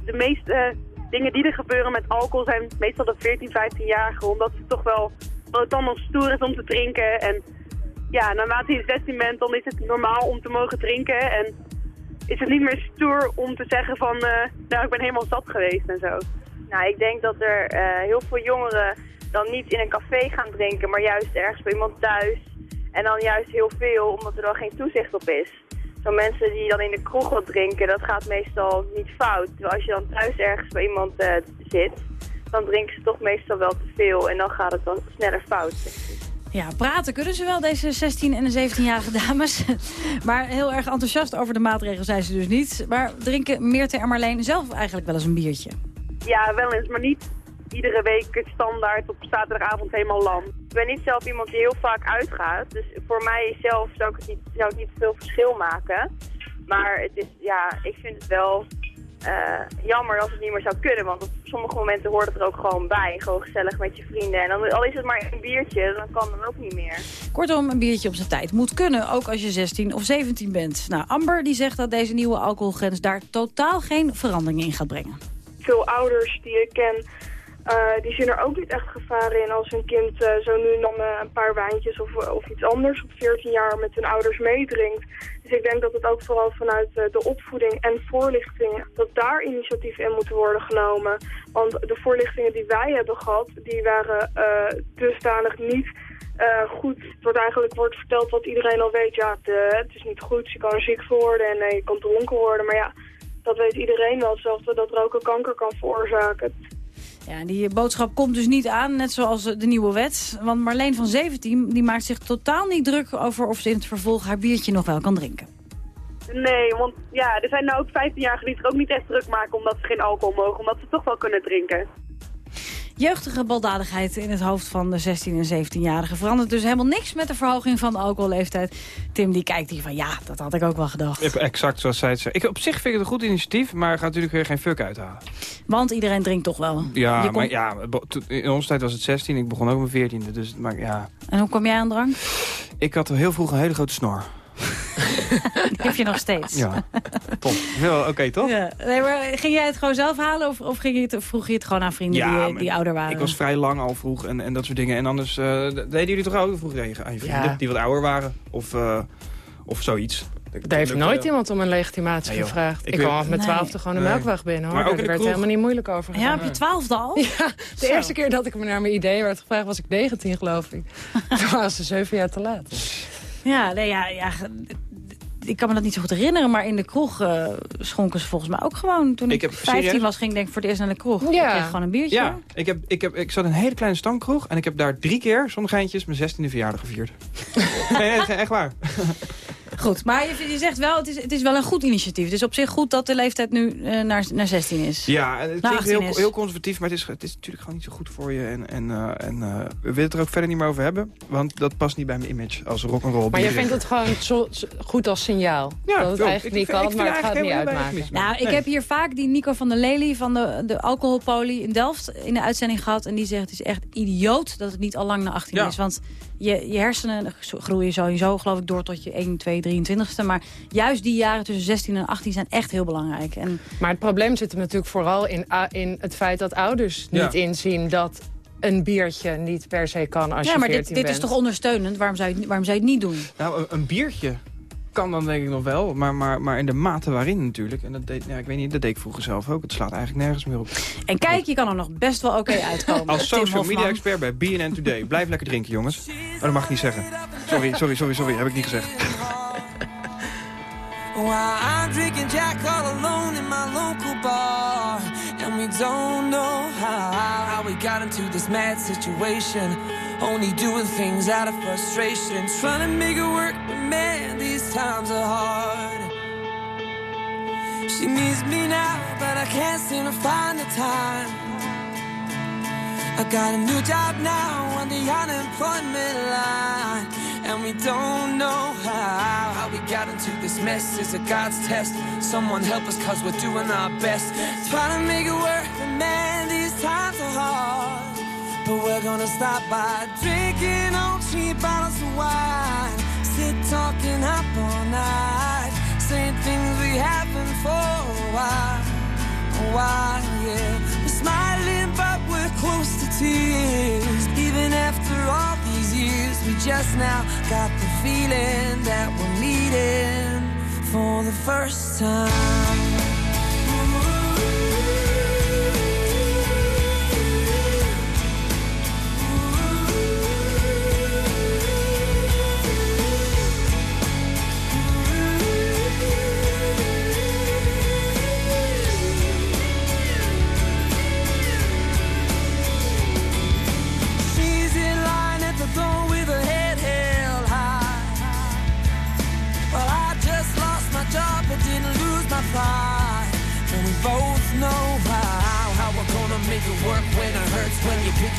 de meeste dingen die er gebeuren met alcohol zijn meestal de 14, 15-jarigen. Omdat het toch wel, dat het dan nog stoer is om te drinken. En ja, naarmate je 16 bent, dan is het normaal om te mogen drinken. En is het niet meer stoer om te zeggen van, uh, nou ik ben helemaal zat geweest en zo.
Nou, ik denk dat er uh, heel veel jongeren dan niet in een café gaan drinken, maar juist ergens bij iemand thuis. En dan juist heel veel, omdat er dan geen toezicht op is. Zo mensen die dan in de kroeg wat drinken, dat gaat meestal niet fout. Terwijl als je dan thuis ergens bij iemand uh, zit, dan drinken ze toch meestal wel te veel. En dan gaat het dan sneller fout.
Ja, praten kunnen ze wel, deze 16 en 17-jarige dames. Maar heel erg enthousiast over de maatregelen zijn ze dus niet. Maar drinken Meerte en Marleen zelf eigenlijk wel eens een biertje?
Ja, wel eens, maar niet iedere week standaard op zaterdagavond helemaal lam. Ik ben niet zelf iemand die heel vaak uitgaat. Dus voor mij zelf zou ik, het niet, zou ik niet veel verschil maken. Maar het is, ja, ik vind het wel uh, jammer als het niet meer zou kunnen. Want op sommige momenten hoort het er ook gewoon bij. Gewoon gezellig met je vrienden. En dan, al is het maar een biertje, dan kan het ook niet meer.
Kortom, een biertje op zijn tijd moet kunnen. Ook als je 16 of 17 bent. Nou, Amber die zegt dat deze nieuwe alcoholgrens daar totaal geen verandering in gaat brengen.
Veel ouders die ik ken eh, die zien er ook niet echt gevaren in als een kind eh, zo nu dan eh, een paar wijntjes of, of iets anders op 14 jaar met hun ouders meedrinkt. Dus ik denk dat het ook vooral vanuit de opvoeding en voorlichting, dat daar initiatieven in moeten worden genomen. Want de voorlichtingen die wij hebben gehad, die waren dusdanig niet goed. Het wordt eigenlijk wordt verteld wat iedereen al weet. Ja, het, het is niet goed, je kan ziek worden en je kan dronken worden. Maar ja, dat weet iedereen wel. Zelfs dat roken kanker kan veroorzaken.
Ja, die boodschap komt dus niet aan, net zoals de nieuwe wet. Want Marleen van 17 die maakt zich totaal niet druk over of ze in het vervolg haar biertje nog wel kan drinken.
Nee, want ja, er zijn nou ook 15-jarigen die zich ook niet echt druk maken omdat ze geen alcohol mogen, omdat ze toch wel kunnen drinken
jeugdige baldadigheid in het hoofd van de 16- en 17-jarigen. Verandert dus helemaal niks met de verhoging van de alcoholleeftijd. Tim die kijkt hier van ja, dat had ik ook wel gedaad.
Exact zoals zij het zei. Ik, op zich vind ik het een goed initiatief, maar gaat natuurlijk weer geen fuck uithalen.
Want iedereen drinkt toch wel.
Ja, maar ja, in onze tijd was het 16, ik begon ook met 14. Dus, maar ja.
En hoe kwam jij aan drank?
Ik had heel vroeg een hele grote snor.
Die heb je nog steeds.
Ja, top. Oké, toch? Ja.
Nee, maar ging jij het gewoon zelf halen of, of ging je het, vroeg je het gewoon aan vrienden ja, die, die ouder waren?
Ik was vrij lang al vroeg en, en dat soort dingen. En anders uh, deden jullie toch ook vroeg regen aan je vrienden die wat ouder waren? Of, uh, of zoiets?
Daar heeft nooit iemand om een legitimatie gevraagd. Ik, kwam af met twaalfde gewoon een melkweg binnen. Hoor. Maar ook Daar werd helemaal niet moeilijk over
Ja, heb je twaalfde al?
Ja, de eerste keer dat ik me naar mijn idee werd gevraagd was ik 19 geloof ik. Toen was ze zeven jaar te laat.
Ja, nee, ja, ja, ik kan me dat niet zo goed herinneren, maar in de kroeg uh, schonken ze volgens mij ook gewoon. Toen ik, ik 15 was, ging ik denk ik voor het eerst naar de kroeg. Ja. Ik kreeg gewoon een biertje.
Ja, ik, heb, ik, heb, ik zat in een hele kleine stamkroeg en ik heb daar drie keer, zonder geintjes, mijn 16e verjaardag gevierd. nee, echt waar.
Goed, maar je, je, zegt wel, het is, het is wel een goed initiatief. Het is op zich goed dat de leeftijd nu uh, naar, naar 16 is.
Ja, het is heel, heel conservatief, maar het is, het is natuurlijk gewoon niet zo goed voor je. En, en, uh, en uh, we willen het er ook verder niet meer over hebben. Want dat past niet bij mijn image als rock'n'roll.
Maar je vindt het gewoon zo, goed als signaal? Ja, dat het eigenlijk niet kan, maar het gaat niet uitmaken.
Nou, ik heb hier vaak die Nico van der Lely van de, de alcoholpolie in Delft in de uitzending gehad. En die zegt, het is echt idioot dat het niet al lang naar 18 is. Want je, je hersenen groeien sowieso, geloof ik, door tot je 1, 2, 23ste. Maar juist die jaren tussen 16 en 18 zijn echt heel belangrijk. En...
Maar het probleem zit er natuurlijk vooral in, in het feit dat ouders niet inzien dat een biertje niet per se kan als
ja,
je
maar dit, dit is toch ondersteunend? Waarom zou, je, waarom zou je het niet doen?
Nou, een, een biertje kan dan denk ik nog wel, maar, maar, maar in de mate waarin natuurlijk. En dat deed, ja, ik weet niet, dat deed ik vroeger zelf ook. Het slaat eigenlijk nergens meer op.
En kijk, je kan er nog best wel oké uitkomen.
Als social media expert bij BNN Today. Blijf lekker drinken, jongens. Oh, dat mag ik niet zeggen. Sorry, sorry, sorry, sorry. Heb ik niet gezegd. While I'm drinking Jack all alone in my local bar. And we don't know how, how we got into this mad situation. Only doing things out of frustration. Trying to make it work, but man, these times are hard. She needs me now, but I can't seem to find the time. I got a new job now on the unemployment line and we don't know how. How we got into this mess is a God's test. Someone help us, cause we're doing our best. Trying to make it work, but man, these times are hard. But we're gonna stop by drinking on cheap bottles of wine. Sit talking up all night, saying things we haven't for a while. A while, yeah. We're smiling, but we're close to tears. Even after all we just now got the feeling that we're meeting for the first time.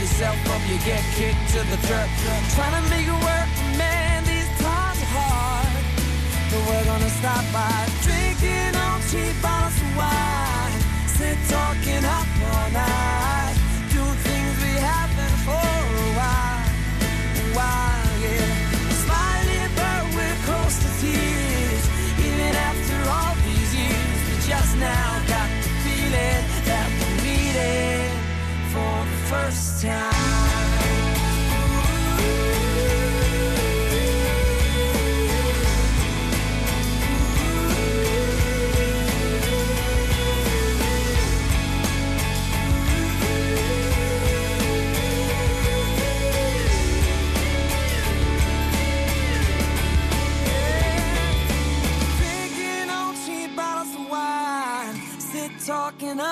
Yourself up, you get kicked to the dirt. Trying to make it work, man, these times are hard. But we're gonna stop by drinking on cheap bottles of wine. Sit talking up all night. Now got the feeling that we're meeting for the first time.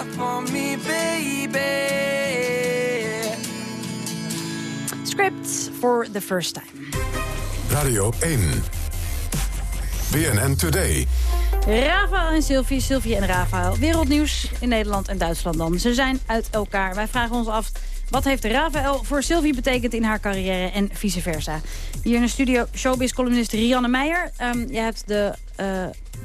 Up on me, baby.
Script for the first time.
Radio 1. BNN Today.
Rafael en Sylvie, Sylvie en Rafael. Wereldnieuws in Nederland en Duitsland dan. Ze zijn uit elkaar. Wij vragen ons af, wat heeft Rafael voor Sylvie betekend in haar carrière en vice versa? Hier in de studio showbiz-columnist Rianne Meijer. Ehm je hebt de eh,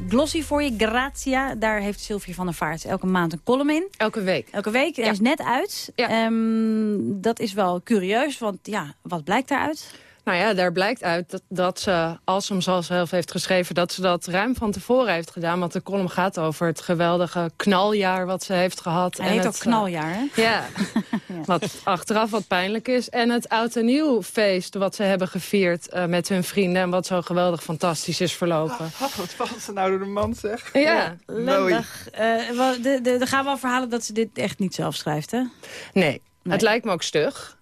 glossy voor je, Grazia. Daar heeft Sylvie van der Vaart elke maand een column in.
Elke week.
Elke week. Hij is net uit. Ehm, dat is wel curieus, want ja, wat blijkt daaruit?
Nou ja, daar blijkt uit dat, dat ze, als ze hem zoals zelf heeft geschreven... dat ze dat ruim van tevoren heeft gedaan. Want de column gaat over het geweldige knaljaar wat ze heeft gehad.
Hij heet
het,
ook knaljaar, hè?
eh, Ja, wat achteraf wat pijnlijk is. En het oud en nieuw feest wat ze hebben gevierd eh, met hun vrienden... en wat zo geweldig fantastisch is verlopen.
wat valt ze nou door de man, zeg.
Ja,
Lullig. Eh, wel, de- de- Er gaan wel verhalen dat ze dit echt niet zelf schrijft, hè?
Nee, het lijkt me ook stug.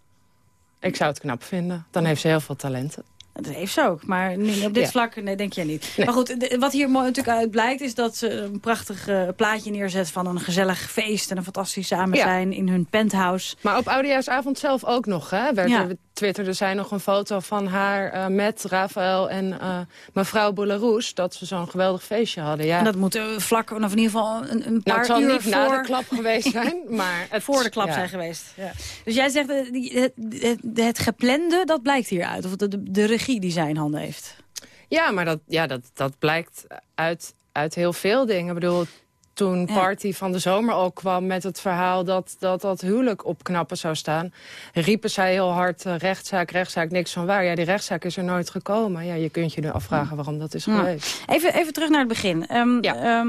Ik zou het knap vinden. Dan heeft ze heel veel talenten.
Dat heeft ze ook, maar nee, op dit
Ja.
vlak nee, denk jij niet. Maar goed, wat hier natuurlijk uit blijkt... is dat ze een prachtig eh, plaatje neerzet van een gezellig feest... en een fantastisch samen
Ja.
zijn in hun penthouse.
Maar op Oudejaarsavond zelf ook nog, hè?
Ja.
Er, twitterde zij nog een foto van haar eh, met Rafael en eh, mevrouw Boularoes... dat ze zo'n geweldig feestje hadden. Ja.
En dat moet eh, vlak, of in ieder geval een, een paar
nou, het zal
uur
niet
voor...
na de klap geweest zijn, maar... Het,
voor de klap
ja.
zijn geweest. Ja. Dus jij zegt, het, het, het geplande, dat blijkt hieruit. Of de, de, de regie die zij in handen heeft.
Ja, maar dat, ja, dat, dat blijkt uit, uit heel veel dingen. Ik bedoel, toen Party van de Zomer ook kwam met het verhaal... dat dat, dat huwelijk op knappen zou staan... riepen zij heel hard eh, rechtszaak, rechtszaak, niks van waar. Ja, die rechtszaak is er nooit gekomen. Ja, je kunt je nu afvragen waarom dat is
Ja.
geweest.
Even, even terug naar het begin. Ehm, ehm,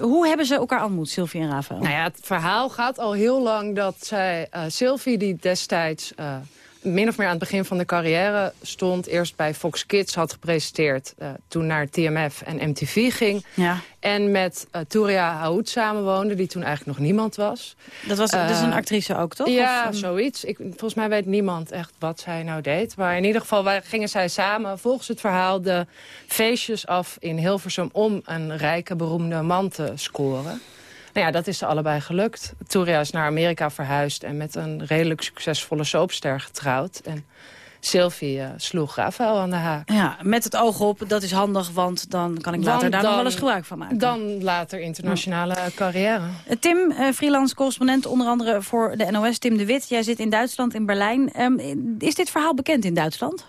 hoe hebben ze elkaar ontmoet, Sylvie en Rafael?
Nou ja, het verhaal gaat al heel lang dat zij, eh Sylvie, die destijds eh, min of meer aan het begin van de carrière stond... eerst bij Fox Kids had gepresenteerd, eh, toen naar TMF en MTV ging...
Ja.
En met uh, Touria Haoud samenwoonde, die toen eigenlijk nog niemand was.
Dat was dus een actrice ook, toch?
Ja,
Of, um,
zoiets. Ik, volgens mij weet niemand echt wat zij nou deed. Maar in ieder geval gingen zij samen, volgens het verhaal... de feestjes af in Hilversum om een rijke, beroemde man te scoren. Nou ja, dat is ze allebei gelukt. Touria is naar Amerika verhuisd en met een redelijk succesvolle soapster getrouwd. En Sylvie uh, sloeg Rafael aan de haak.
Ja, met het oog op, dat is handig, want dan kan ik later daar
dan-
nog wel eens gebruik van maken.
Dan later internationale carrière.
Uh, Tim, uh, freelance correspondent onder andere voor de NOS, Tim de Wit. Jij zit in Duitsland, in Berlijn. Um, is dit verhaal bekend in Duitsland?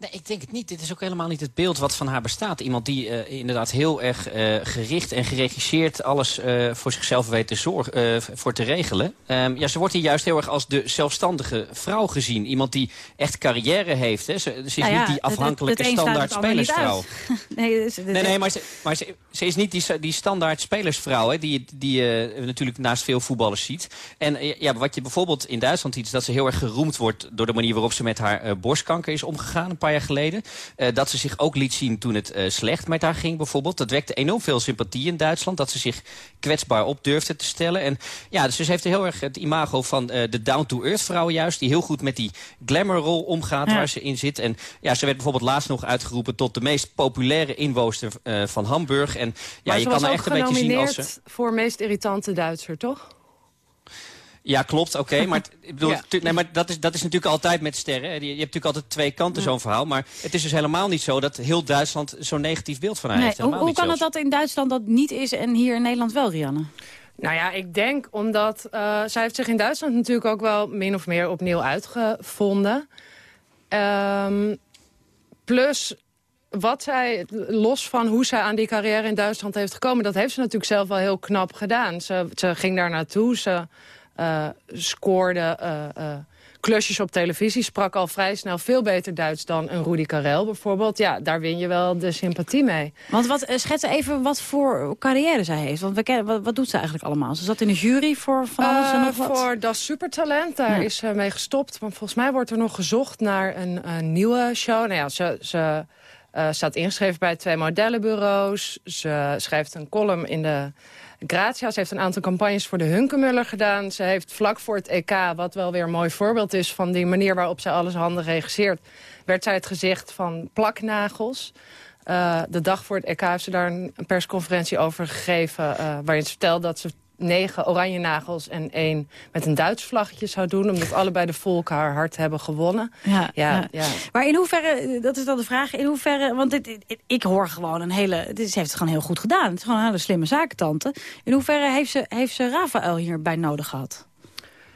Nee, ik denk het niet. Dit is ook helemaal niet het beeld wat van haar bestaat. Iemand die uh, inderdaad heel erg uh, gericht en geregisseerd alles uh, voor zichzelf weet te zorgen, voor te regelen. Um, ja, ze wordt hier juist heel erg als de zelfstandige vrouw gezien. Iemand die echt carrière heeft. Hè. Ze, ze is nou ja, niet die afhankelijke het, het, het standaard spelersvrouw.
nee, dus, dus
nee, nee, maar, ze, maar ze, ze, is niet die, die standaard spelersvrouw hè, die, die je natuurlijk naast veel voetballers ziet. En ja, wat je bijvoorbeeld in Duitsland ziet... is dat ze heel erg geroemd wordt door de manier waarop ze met haar borstkanker is omgegaan. Een paar jaar geleden. Uh, dat ze zich ook liet zien toen het uh, slecht met haar ging bijvoorbeeld. Dat wekte enorm veel sympathie in Duitsland. Dat ze zich kwetsbaar op durfde te stellen. En ja, dus ze heeft heel erg het imago van uh, de down-to-earth vrouw juist. Die heel goed met die glamour-rol omgaat ja. waar ze in zit. En ja, ze werd bijvoorbeeld laatst nog uitgeroepen tot de meest populaire inwoonster van Hamburg. En ja,
je
kan er echt een beetje zien als
ze... voor meest irritante Duitser, toch?
Ja, klopt, oké. maar, ik bedoel, ja. nee, maar dat, is, dat is natuurlijk altijd met sterren. Je, je hebt natuurlijk altijd twee kanten, zo'n verhaal. Maar het is dus helemaal niet zo dat heel Duitsland zo'n negatief beeld van haar
nee,
heeft.
Hoe, hoe kan het dat in Duitsland dat niet is en hier in Nederland wel, Rianne?
Nou ja, ik denk omdat... Uh, zij heeft zich in Duitsland natuurlijk ook wel min of meer opnieuw uitgevonden. Um, plus wat zij, los van hoe zij aan die carrière in Duitsland heeft gekomen... dat heeft ze natuurlijk zelf wel heel knap gedaan. Ze, ze ging daar naartoe, ze scoorde uh, klusjes op televisie. Sprak al vrij snel veel beter Duits dan een Rudy Karel bijvoorbeeld. Ja, daar win je wel de sympathie mee.
Want wat, schets even wat voor carrière zij heeft. Want we kennen, wat, wat, doet ze eigenlijk allemaal? Ze zat in de jury voor van alles en nog wat?
Voor Dat Supertalent, daar ja. is ze mee gestopt. Want volgens mij wordt er nog gezocht naar een, een nieuwe show. Nou ja, ze... ze uh, staat ingeschreven bij twee modellenbureaus. Ze schrijft een column in de Gratia. Heeft een aantal campagnes voor de Hunkemuller gedaan. Ze heeft vlak voor het EK, wat wel weer een mooi voorbeeld is... van die manier waarop zij alles handig regisseert... werd zij het gezicht van plaknagels. Uh, de dag voor het EK heeft ze daar een persconferentie over gegeven... Uh, waarin ze vertelde dat ze negen oranje nagels en één met een Duits vlaggetje zou doen. Omdat allebei de volken haar hart hebben gewonnen.
Ja, ja, ja. Maar in hoeverre, dat is dan de vraag, in hoeverre... Want dit, ik hoor gewoon een hele... Dit heeft het gewoon heel goed gedaan. Het is gewoon een hele slimme zakentante. In hoeverre heeft ze, heeft ze Rafael hierbij nodig gehad?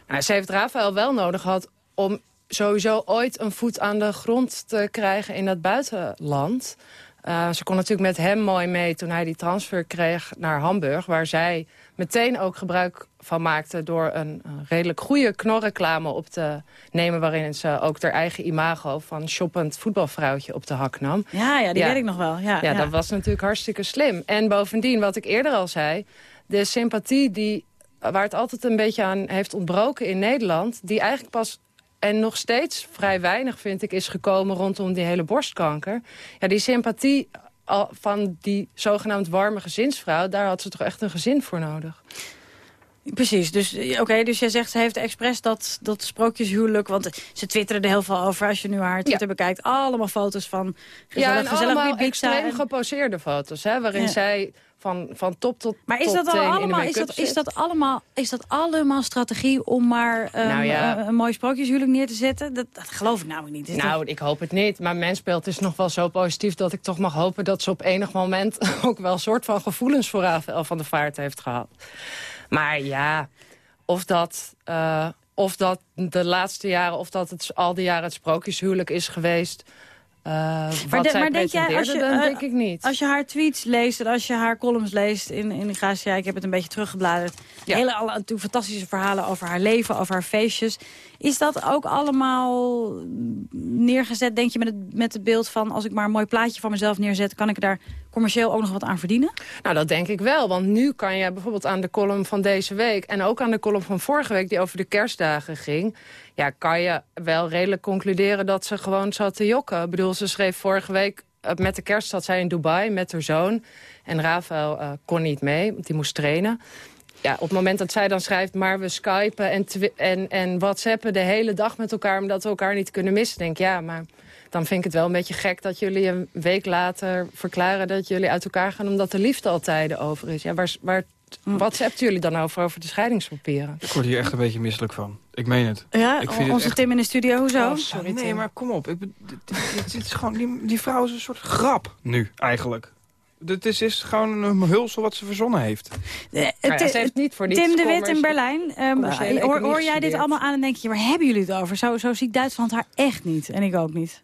Nou, ze heeft Rafael wel nodig gehad om sowieso ooit een voet aan de grond te krijgen in het buitenland. Uh, ze kon natuurlijk met hem mooi mee toen hij die transfer kreeg naar Hamburg... waar zij meteen ook gebruik van maakte... door een, redelijk goede knorreclame op te nemen... waarin ze ook haar eigen imago van shoppend voetbalvrouwtje op de hak nam.
Ja, ja die ja. weet ik nog wel. Ja,
ja, ja, dat was natuurlijk hartstikke slim. En bovendien, wat ik eerder al zei... de sympathie die, waar het altijd een beetje aan heeft ontbroken in Nederland... die eigenlijk pas en nog steeds vrij weinig, vind ik, is gekomen rondom die hele borstkanker. Ja, die sympathie van die zogenaamd warme gezinsvrouw... daar had ze toch echt een gezin voor nodig.
Precies, dus oké, okay, dus jij zegt ze heeft expres dat, dat sprookjeshuwelijk... want ze twitteren er heel veel over als je nu haar Twitter ja. bekijkt. Allemaal foto's van gezellig,
ja, en
gezellig
allemaal extreem en... geposeerde foto's, hè, waarin ja. zij van, van top tot
Maar is dat, allemaal, is, dat, is, dat allemaal, is dat allemaal strategie om maar um, nou ja. een, een mooi sprookjeshuwelijk neer te zetten? Dat, dat geloof ik namelijk niet.
Is nou, dat... ik hoop het niet. Maar mijn speelt is nog wel zo positief dat ik toch mag hopen... dat ze op enig moment ook wel een soort van gevoelens voor Rafael van de Vaart heeft gehad. Maar ja, of dat... Uh, of dat de laatste jaren, of dat het al die jaren het sprookjeshuwelijk is geweest... Uh, maar, de, maar denk jij, als je, dan uh, denk ik niet.
Als je haar tweets leest en als je haar columns leest in, in Gracia... ik heb het een beetje teruggebladerd. Ja. Hele alle, fantastische verhalen over haar leven, over haar feestjes. Is dat ook allemaal neergezet, denk je, met het, met het beeld van... als ik maar een mooi plaatje van mezelf neerzet... kan ik daar commercieel ook nog wat aan verdienen?
Nou, dat denk ik wel. Want nu kan je bijvoorbeeld aan de column van deze week... en ook aan de column van vorige week die over de kerstdagen ging... ja, kan je wel redelijk concluderen dat ze gewoon zat te jokken. Ik bedoel, ze schreef vorige week... met de kerst zat zij in Dubai met haar zoon. En Rafael uh, kon niet mee, want die moest trainen ja, op het moment dat zij dan schrijft... maar we skypen en, en, en whatsappen de hele dag met elkaar... omdat we elkaar niet kunnen missen, denk ja, maar dan vind ik het wel een beetje gek dat jullie een week later verklaren dat jullie uit elkaar gaan omdat de liefde al tijden over is. Ja, waar, waar, wat hebt jullie dan over, over de scheidingspapieren?
Ik word hier echt een beetje misselijk van. Ik meen het.
Ja,
ik
vind onze echt... Tim in de studio, hoezo?
Oh, sorry, nee, maar kom op. Ik, dit, dit, dit is gewoon, die, die vrouw is een soort grap nu, eigenlijk. Het is, is gewoon een hulsel wat ze verzonnen heeft.
Uh, ja, ze heeft niet voor Tim de Wit in Berlijn. Um, hoor, hoor jij dit allemaal aan en denk je... waar hebben jullie het over? Zo, zo ziet Duitsland haar echt niet. En ik ook niet.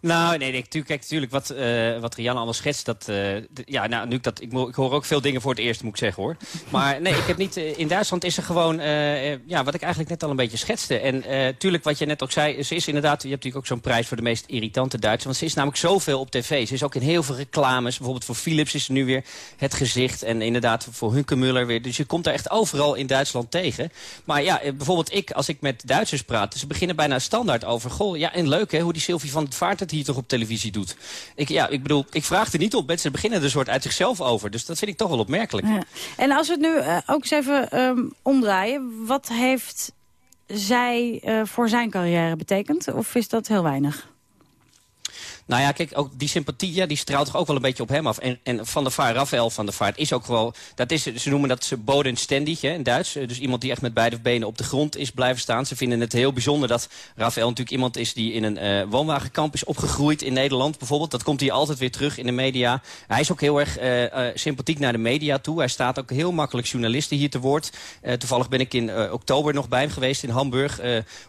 Nou, nee, nee kijk, natuurlijk wat, uh, wat Rianne allemaal schetst. Dat, uh, ja, nou, nu ik, dat, ik, ik, hoor ook veel dingen voor het eerst, moet ik zeggen, hoor. Maar nee, ik heb niet, uh, in Duitsland is er gewoon, ja, wat ik eigenlijk net al een beetje schetste. En natuurlijk, wat je net ook zei, ze is inderdaad, je hebt natuurlijk ook zo'n prijs voor de meest irritante Duitser. Want ze is namelijk zoveel op tv. Ze is ook in heel veel reclames. Bijvoorbeeld voor Philips is ze nu weer het gezicht. En inderdaad voor Hunkemuller weer. Dus je komt er echt overal in Duitsland tegen. Maar ja, bijvoorbeeld ik, als ik met Duitsers praat, ze beginnen bijna standaard over, goh, ja, en leuk hè, hoe die Sylvie van het Vaart hier toch op televisie doet. Ik, ja, ik bedoel, ik vraag er niet op. Mensen beginnen er soort uit zichzelf over. Dus dat vind ik toch wel opmerkelijk.
En als we het nu uh, ook eens even um, omdraaien. Wat heeft zij uh, voor zijn carrière betekend? Of is dat heel weinig?
Nou ja, kijk, ook die sympathie, ja, die straalt toch ook wel een beetje op hem af. En, en Van der Vaart, Rafael van der Vaart, is ook wel... Dat is, ze noemen dat bodenständig hè, in Duits. Dus iemand die echt met beide benen op de grond is blijven staan. Ze vinden het heel bijzonder dat Rafael natuurlijk iemand is... die in een uh, woonwagenkamp is opgegroeid in Nederland bijvoorbeeld. Dat komt hij altijd weer terug in de media. Hij is ook heel erg uh, sympathiek naar de media toe. Hij staat ook heel makkelijk journalisten hier te woord. toevallig ben ik in oktober nog bij hem geweest in Hamburg...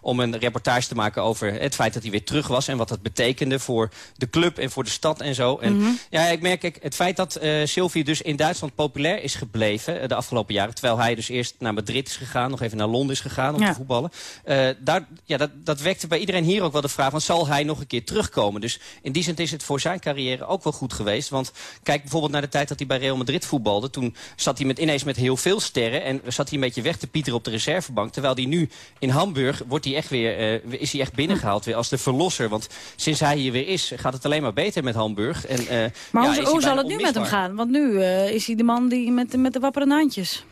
om een reportage te maken over het feit dat hij weer terug was... en wat dat betekende voor de club en voor de stad en zo. En mhm. ja, ik merk ik, het feit dat uh, Sylvie dus in Duitsland populair is gebleven... Uh, de afgelopen jaren, terwijl hij dus eerst naar Madrid is gegaan... nog even naar Londen is gegaan om te voetballen. Uh, daar, ja, dat, dat wekte bij iedereen hier ook wel de vraag van... zal hij nog een keer terugkomen? Dus in die zin is het voor zijn carrière ook wel goed geweest. Want kijk bijvoorbeeld naar de tijd dat hij bij Real Madrid voetbalde. Toen zat hij met, ineens met heel veel sterren... en zat hij een beetje weg te pieteren op de reservebank. Terwijl hij nu in Hamburg wordt hij echt weer, is hij echt binnengehaald weer als de verlosser. Want sinds hij hier weer is, gaat het alleen maar beter met Hamburg. En, uh,
maar
ja,
hoe, hoe zal het nu met hem gaan? Want nu uh, is hij de man die met, met de wapperende handjes.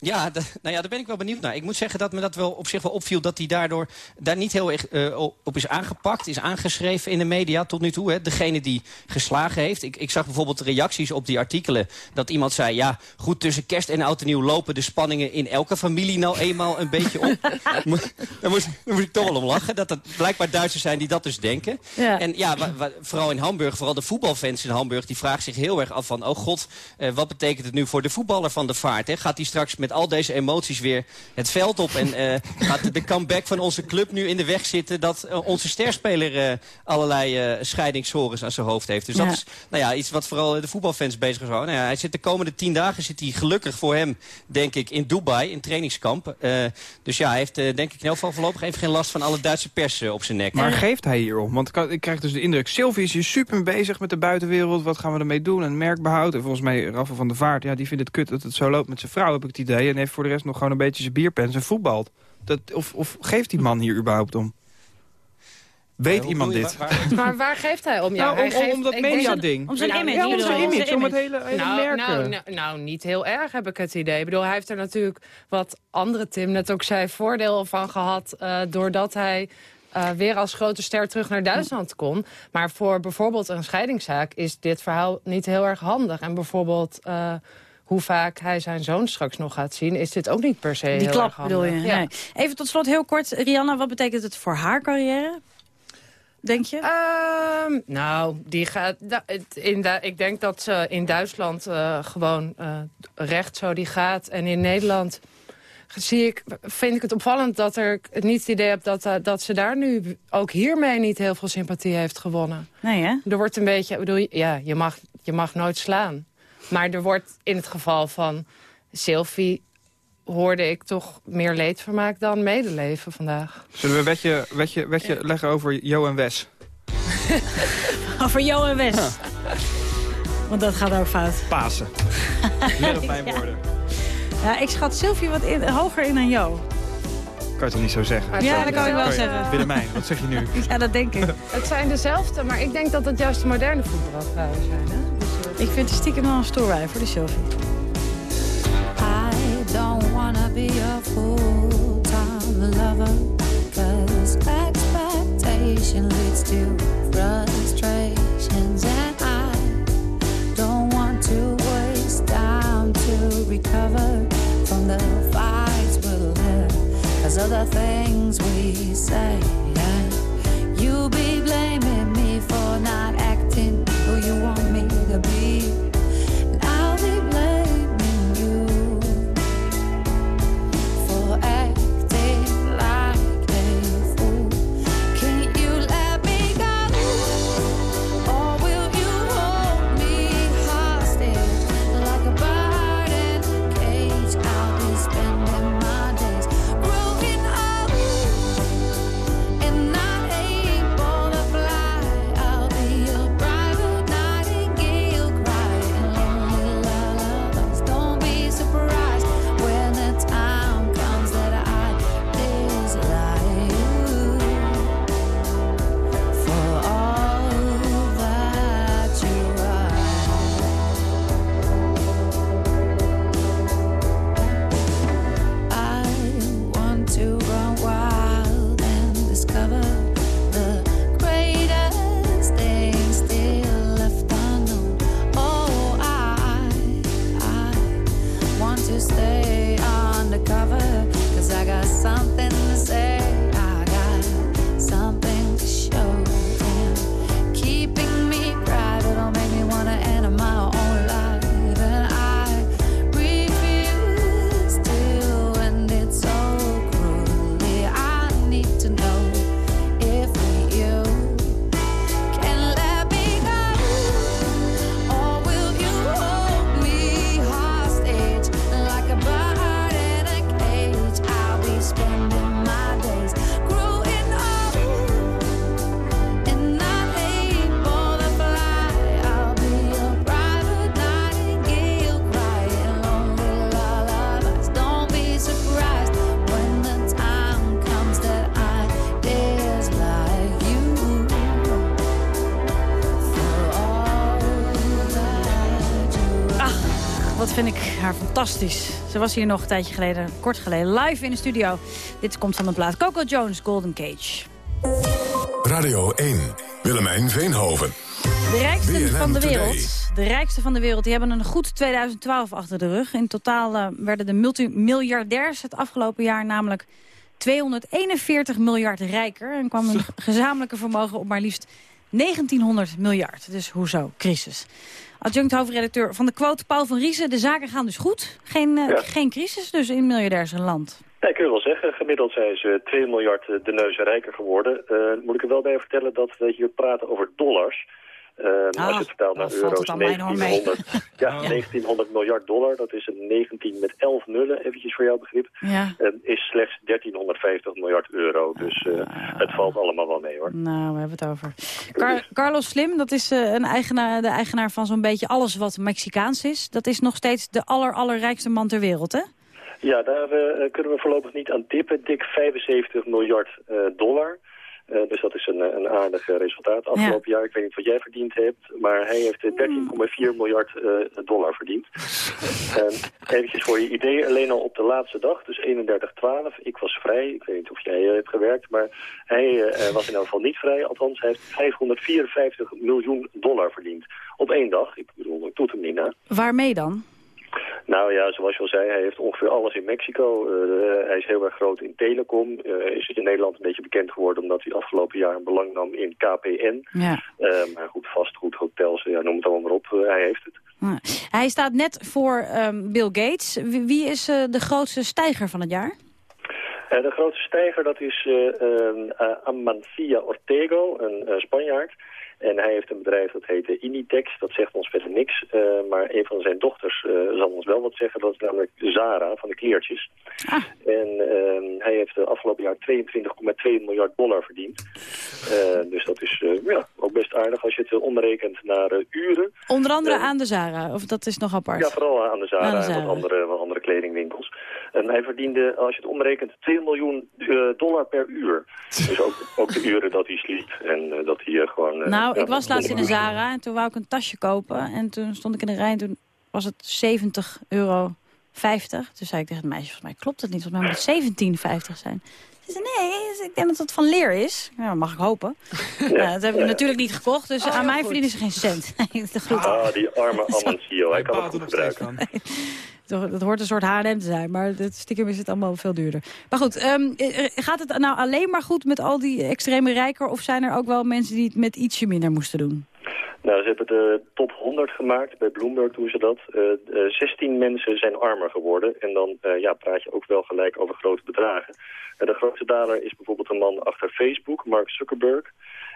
Ja, nou ja, daar ben ik wel benieuwd naar. Ik moet zeggen dat me dat wel op zich wel opviel... dat hij daardoor daar niet heel erg uh, op is aangepakt, is aangeschreven in de media tot nu toe. Hè. Degene die geslagen heeft. Ik, ik zag bijvoorbeeld reacties op die artikelen... dat iemand zei, ja, goed, tussen kerst en oud en nieuw... lopen de spanningen in elke familie nou eenmaal een beetje op. daar, moet, daar moet ik toch wel om lachen. Dat het blijkbaar Duitsers zijn die dat dus denken. Ja. En ja, vooral in Hamburg, vooral de voetbalfans in Hamburg... die vragen zich heel erg af van, oh god, uh, wat betekent het nu voor de voetballer van de vaart? Hè? Gaat hij straks met met al deze emoties weer het veld op. En uh, gaat de comeback van onze club nu in de weg zitten... dat uh, onze sterspeler uh, allerlei scheidingshorens aan zijn hoofd heeft. Dus dat is nou ja, iets wat vooral de voetbalfans bezig is. Nou ja, hij zit de komende tien dagen zit hij gelukkig voor hem, denk ik, in Dubai, in trainingskamp. dus ja, hij heeft denk ik in elk geval voorlopig even geen last van alle Duitse pers op zijn nek.
Maar geeft hij hierom? Want ik krijg dus de indruk, Sylvie is hier super bezig met de buitenwereld. Wat gaan we ermee doen? En merkbehoud. En volgens mij Rafa van der Vaart, ja, die vindt het kut dat het zo loopt met zijn vrouw, heb ik het idee en heeft voor de rest nog gewoon een beetje zijn bierpens en voetbalt. Dat, of, of geeft die man hier überhaupt om? Weet iemand dit?
Maar waar geeft hij om?
Ja, nou, om,
geeft,
om dat media-ding.
Om zijn image.
Ja, om zijn image, om het hele, hele
nou,
merken.
Nou, nou, nou, niet heel erg heb ik het idee. Ik bedoel, hij heeft er natuurlijk, wat andere Tim net ook zei, voordeel van gehad... Uh, doordat hij uh, weer als grote ster terug naar Duitsland kon. Maar voor bijvoorbeeld een scheidingszaak is dit verhaal niet heel erg handig. En bijvoorbeeld... Uh, hoe vaak hij zijn zoon straks nog gaat zien... is dit ook niet per se
Die klap bedoel je? Ja. Nee. Even tot slot heel kort. Rihanna, wat betekent het voor haar carrière? Denk je?
Uh, nou, die gaat. In ik denk dat ze in Duitsland uh, gewoon uh, recht zo die gaat. En in Nederland zie ik, vind ik het opvallend dat er niet het idee heb dat, uh, dat ze daar nu ook hiermee niet heel veel sympathie heeft gewonnen.
Nee, hè?
Er wordt een beetje, bedoel, ja, je mag, je mag nooit slaan. Maar er wordt in het geval van Sylvie hoorde ik toch meer leedvermaak dan medeleven vandaag.
Zullen we een wetje, wetje, wetje leggen over Jo en Wes?
over Jo en Wes. Want dat gaat ook fout.
Pasen. Net op mijn woorden.
Ja, ik schat Sylvie wat in, hoger in dan Jo.
Kan je toch niet zo zeggen?
Ja, dat kan ik wel zeggen.
Willemijn, wat zeg je nu?
Ja, dat denk ik.
het zijn dezelfde, maar ik denk dat het juist de moderne voetbalvrouwen zijn. Hè?
Ik vind het stiekem wel een voor de. I don't wanna be a full-time lover Cause expectation leads to frustrations And I don't want to waste time to recover From the fights we'll have Cause of the things we say You'll be blaming me for not acting who you want fantastisch. Ze was hier nog een tijdje geleden, kort geleden, live in de studio. Dit komt van de plaat Coco Jones, Golden Cage.
Radio 1, Willemijn Veenhoven.
De rijkste van de
Today.
wereld, de rijkste van de wereld, die hebben een goed 2012 achter de rug. In totaal eh, werden de multimiljardairs het afgelopen jaar namelijk 241 miljard rijker. En kwam hun gezamenlijke vermogen op maar liefst 1900 miljard. Dus hoezo? Crisis. Adjunct hoofdredacteur van de quote, Paul van Riesen. De zaken gaan dus goed. Geen, eh,
Ja.
geen crisis dus in miljardairsland.
Ja, kun je wel zeggen. Gemiddeld zijn ze 2 miljard eh, de neuzen rijker geworden. Eh, moet ik er wel bij vertellen dat we hier praten over dollars. Eh, als je het vertaalt naar euro's,
het allemaal enorm mee.
1900, ja, 1900 miljard dollar. Dat is een 19 met 11 nullen, eventjes voor jouw begrip.
Ja.
Eh, is slechts 1350 miljard euro. Dus eh, het valt allemaal wel mee hoor.
Nou, we hebben het over. Car- Carlos Slim, dat is eh, een eigenaar, de eigenaar van zo'n beetje alles wat Mexicaans is. Dat is nog steeds de aller, allerrijkste man ter wereld, hè?
Ja, daar eh, kunnen we voorlopig niet aan tippen. Dik 75 miljard dollar. Eh, dus dat is een, eh, een aardig eh, resultaat afgelopen jaar. Ik weet niet wat jij verdiend hebt, maar hij heeft eh, 13,4 miljard eh, dollar verdiend. En eventjes voor je idee, alleen al op de laatste dag, dus 31-12, ik was vrij. Ik weet niet of jij hebt gewerkt, maar hij was in elk geval niet vrij. Althans, hij heeft 554 miljoen dollar verdiend. Op één dag. Ik bedoel, ik doe het hem niet na.
Waarmee dan?
Nou ja, zoals je al zei, hij heeft ongeveer alles in Mexico. Eh, hij is heel erg groot in telecom. Eh, is in Nederland een beetje bekend geworden omdat hij afgelopen jaar een belang nam in KPN.
Ja.
Eh, maar goed, vastgoed, hotels, ja, noem het allemaal maar op. Hij heeft het.
Ja. Hij staat net voor ehm, Bill Gates. Wie, wie is de grootste stijger van het jaar?
De grootste stijger dat is eh eh, eh, Amancia Ortego, een Spanjaard. En hij heeft een bedrijf dat heet eh, Initex. Dat zegt ons verder niks. eh, maar een van zijn dochters eh, zal ons wel wat zeggen. Dat is namelijk Zara van de kleertjes. En eh, hij heeft de afgelopen jaar 22,2 miljard dollar verdiend. Dus dat is ja, ook best aardig als je het omrekent naar uren.
Onder andere aan de Zara, of dat is nog apart?
Ja, vooral aan de Zara,
Aan de
en
Zara.
wat andere, wat andere kledingwinkels. En hij verdiende, als je het omrekent, 2 miljoen eh, dollar per uur. Dus ook, ook de uren dat hij sliep en eh, dat hij eh, gewoon... eh,
Nou,
ja,
ik was laatst in een
zonder-
Zara en toen wou ik een tasje kopen. En toen stond ik in de rij en toen was het 70 euro 50. Toen zei ik tegen het meisje, volgens mij klopt het niet. Volgens mij moet het 17,50 zijn. Ze zei, nee, ik denk dat het van leer is. Ja, mag ik hopen. Ja, dat heb ik natuurlijk niet gekocht, dus aan mij verdienen ze geen cent. De.
Ah, die arme Amancio, hij kan het goed gebruiken.
Dat hoort een soort H&M te zijn, maar het stiekem is het allemaal veel duurder. Maar goed, ehm, eh, gaat het nou alleen maar goed met al die extreme rijker... of zijn er ook wel mensen die het met ietsje minder moesten doen?
Nou, ze hebben de top 100 gemaakt. Bij Bloomberg doen ze dat. Eh, eh, 16 mensen zijn armer geworden. En dan eh, ja, praat je ook wel gelijk over grote bedragen. Eh, de grootste daler is bijvoorbeeld een man achter Facebook, Mark Zuckerberg.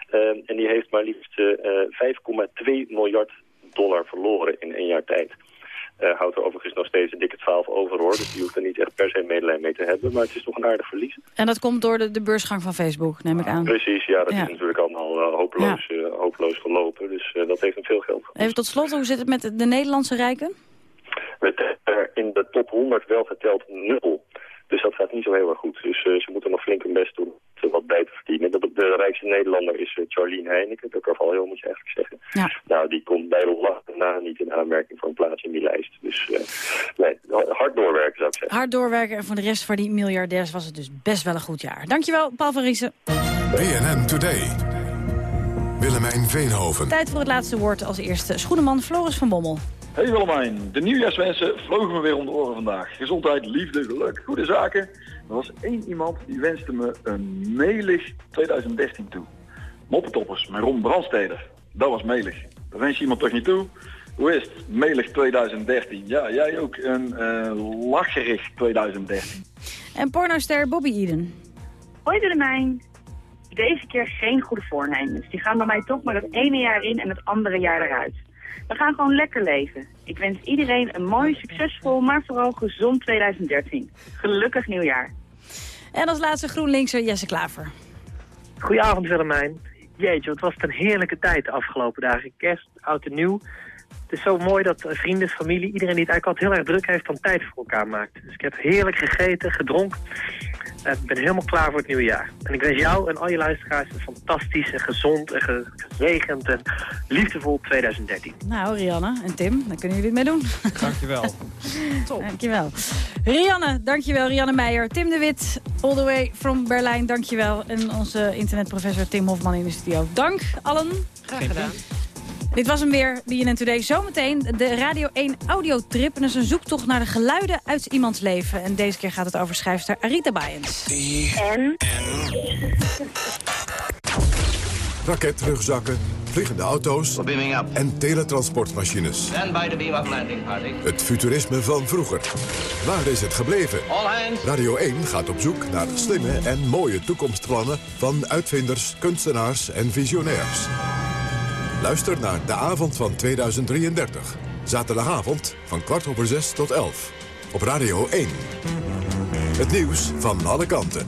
Eh, en die heeft maar liefst eh, 5,2 miljard dollar verloren in één jaar tijd. Eh, houdt er overigens nog steeds een dikke 12 over hoor. Dus die hoeft er niet echt per se medelijden mee te hebben. Maar het is toch een aardig verlies.
En dat komt door de, de beursgang van Facebook, neem ik aan.
Precies, ja, dat
Ja.
is natuurlijk allemaal eh, hopeloos, eh, hopeloos gelopen. Dus dat heeft hem veel geld
Even tot slot, hoe zit het met de, de Nederlandse rijken?
Er in de top 100 wel geteld nul. Dus dat gaat niet zo heel erg goed. Dus ze moeten nog flink hun best doen wat te verdienen. De, de rijkste Nederlander is uh, Charlene Heineken. De Carvalho moet je eigenlijk zeggen.
Ja.
Nou, die komt bij de na niet in aanmerking voor een plaats in die lijst. Dus uh, nee, hard doorwerken zou ik zeggen.
Hard doorwerken en voor de rest van die miljardairs was het dus best wel een goed jaar. Dankjewel, Paul van Riesen.
BNN Today. Willemijn Veenhoven.
Tijd voor het laatste woord als eerste. Schoeneman Floris van Bommel.
Hey Willemijn, de nieuwjaarswensen vlogen me weer om de oren vandaag. Gezondheid, liefde, geluk, goede zaken. Er was één iemand die wenste me een melig 2013 toe. Moppentoppers met Ron Brandsteder. Dat was melig. Dat wens je iemand toch niet toe? Hoe is het? Melig 2013. Ja, jij ook een uh, lacherig 2013.
En pornoster Bobby Eden.
Hoi Willemijn. Deze keer geen goede voornemens. Die gaan bij mij toch maar het ene jaar in en het andere jaar eruit. We gaan gewoon lekker leven. Ik wens iedereen een mooi, succesvol, maar vooral gezond 2013. Gelukkig nieuwjaar.
En als laatste GroenLinkser Jesse Klaver.
Goedenavond Willemijn. Jeetje, wat was het een heerlijke tijd de afgelopen dagen. Kerst, oud en nieuw. Het is zo mooi dat vrienden, familie, iedereen die het eigenlijk altijd heel erg druk heeft, dan tijd voor elkaar maakt. Dus ik heb heerlijk gegeten, gedronken. ik ben helemaal klaar voor het nieuwe jaar. En ik wens jou en al je luisteraars een fantastisch en gezond en ge- gezegend en liefdevol 2013.
Nou, Rianne en Tim, daar kunnen jullie het mee doen.
Dankjewel.
Top. Dankjewel. Rianne, dankjewel. Rianne Meijer. Tim de Wit, all the way from Berlijn, dankjewel. En onze internetprofessor Tim Hofman in de studio. Dank allen.
Graag gedaan.
Dit was hem weer, BNN Today. Zometeen de Radio 1 audiotrip. En dat is een zoektocht naar de geluiden uit iemands leven. En deze keer gaat het over schrijfster Arita Bayens.
En?
Raketrugzakken, vliegende auto's en teletransportmachines.
Stand by the beam of landing party.
Het futurisme van vroeger. Waar is het gebleven?
All hands.
Radio 1 gaat op zoek naar slimme en mooie toekomstplannen... van uitvinders, kunstenaars en visionairs. Luister naar De Avond van 2033. Zaterdagavond van kwart over zes tot elf. Op Radio 1. Het nieuws van alle kanten.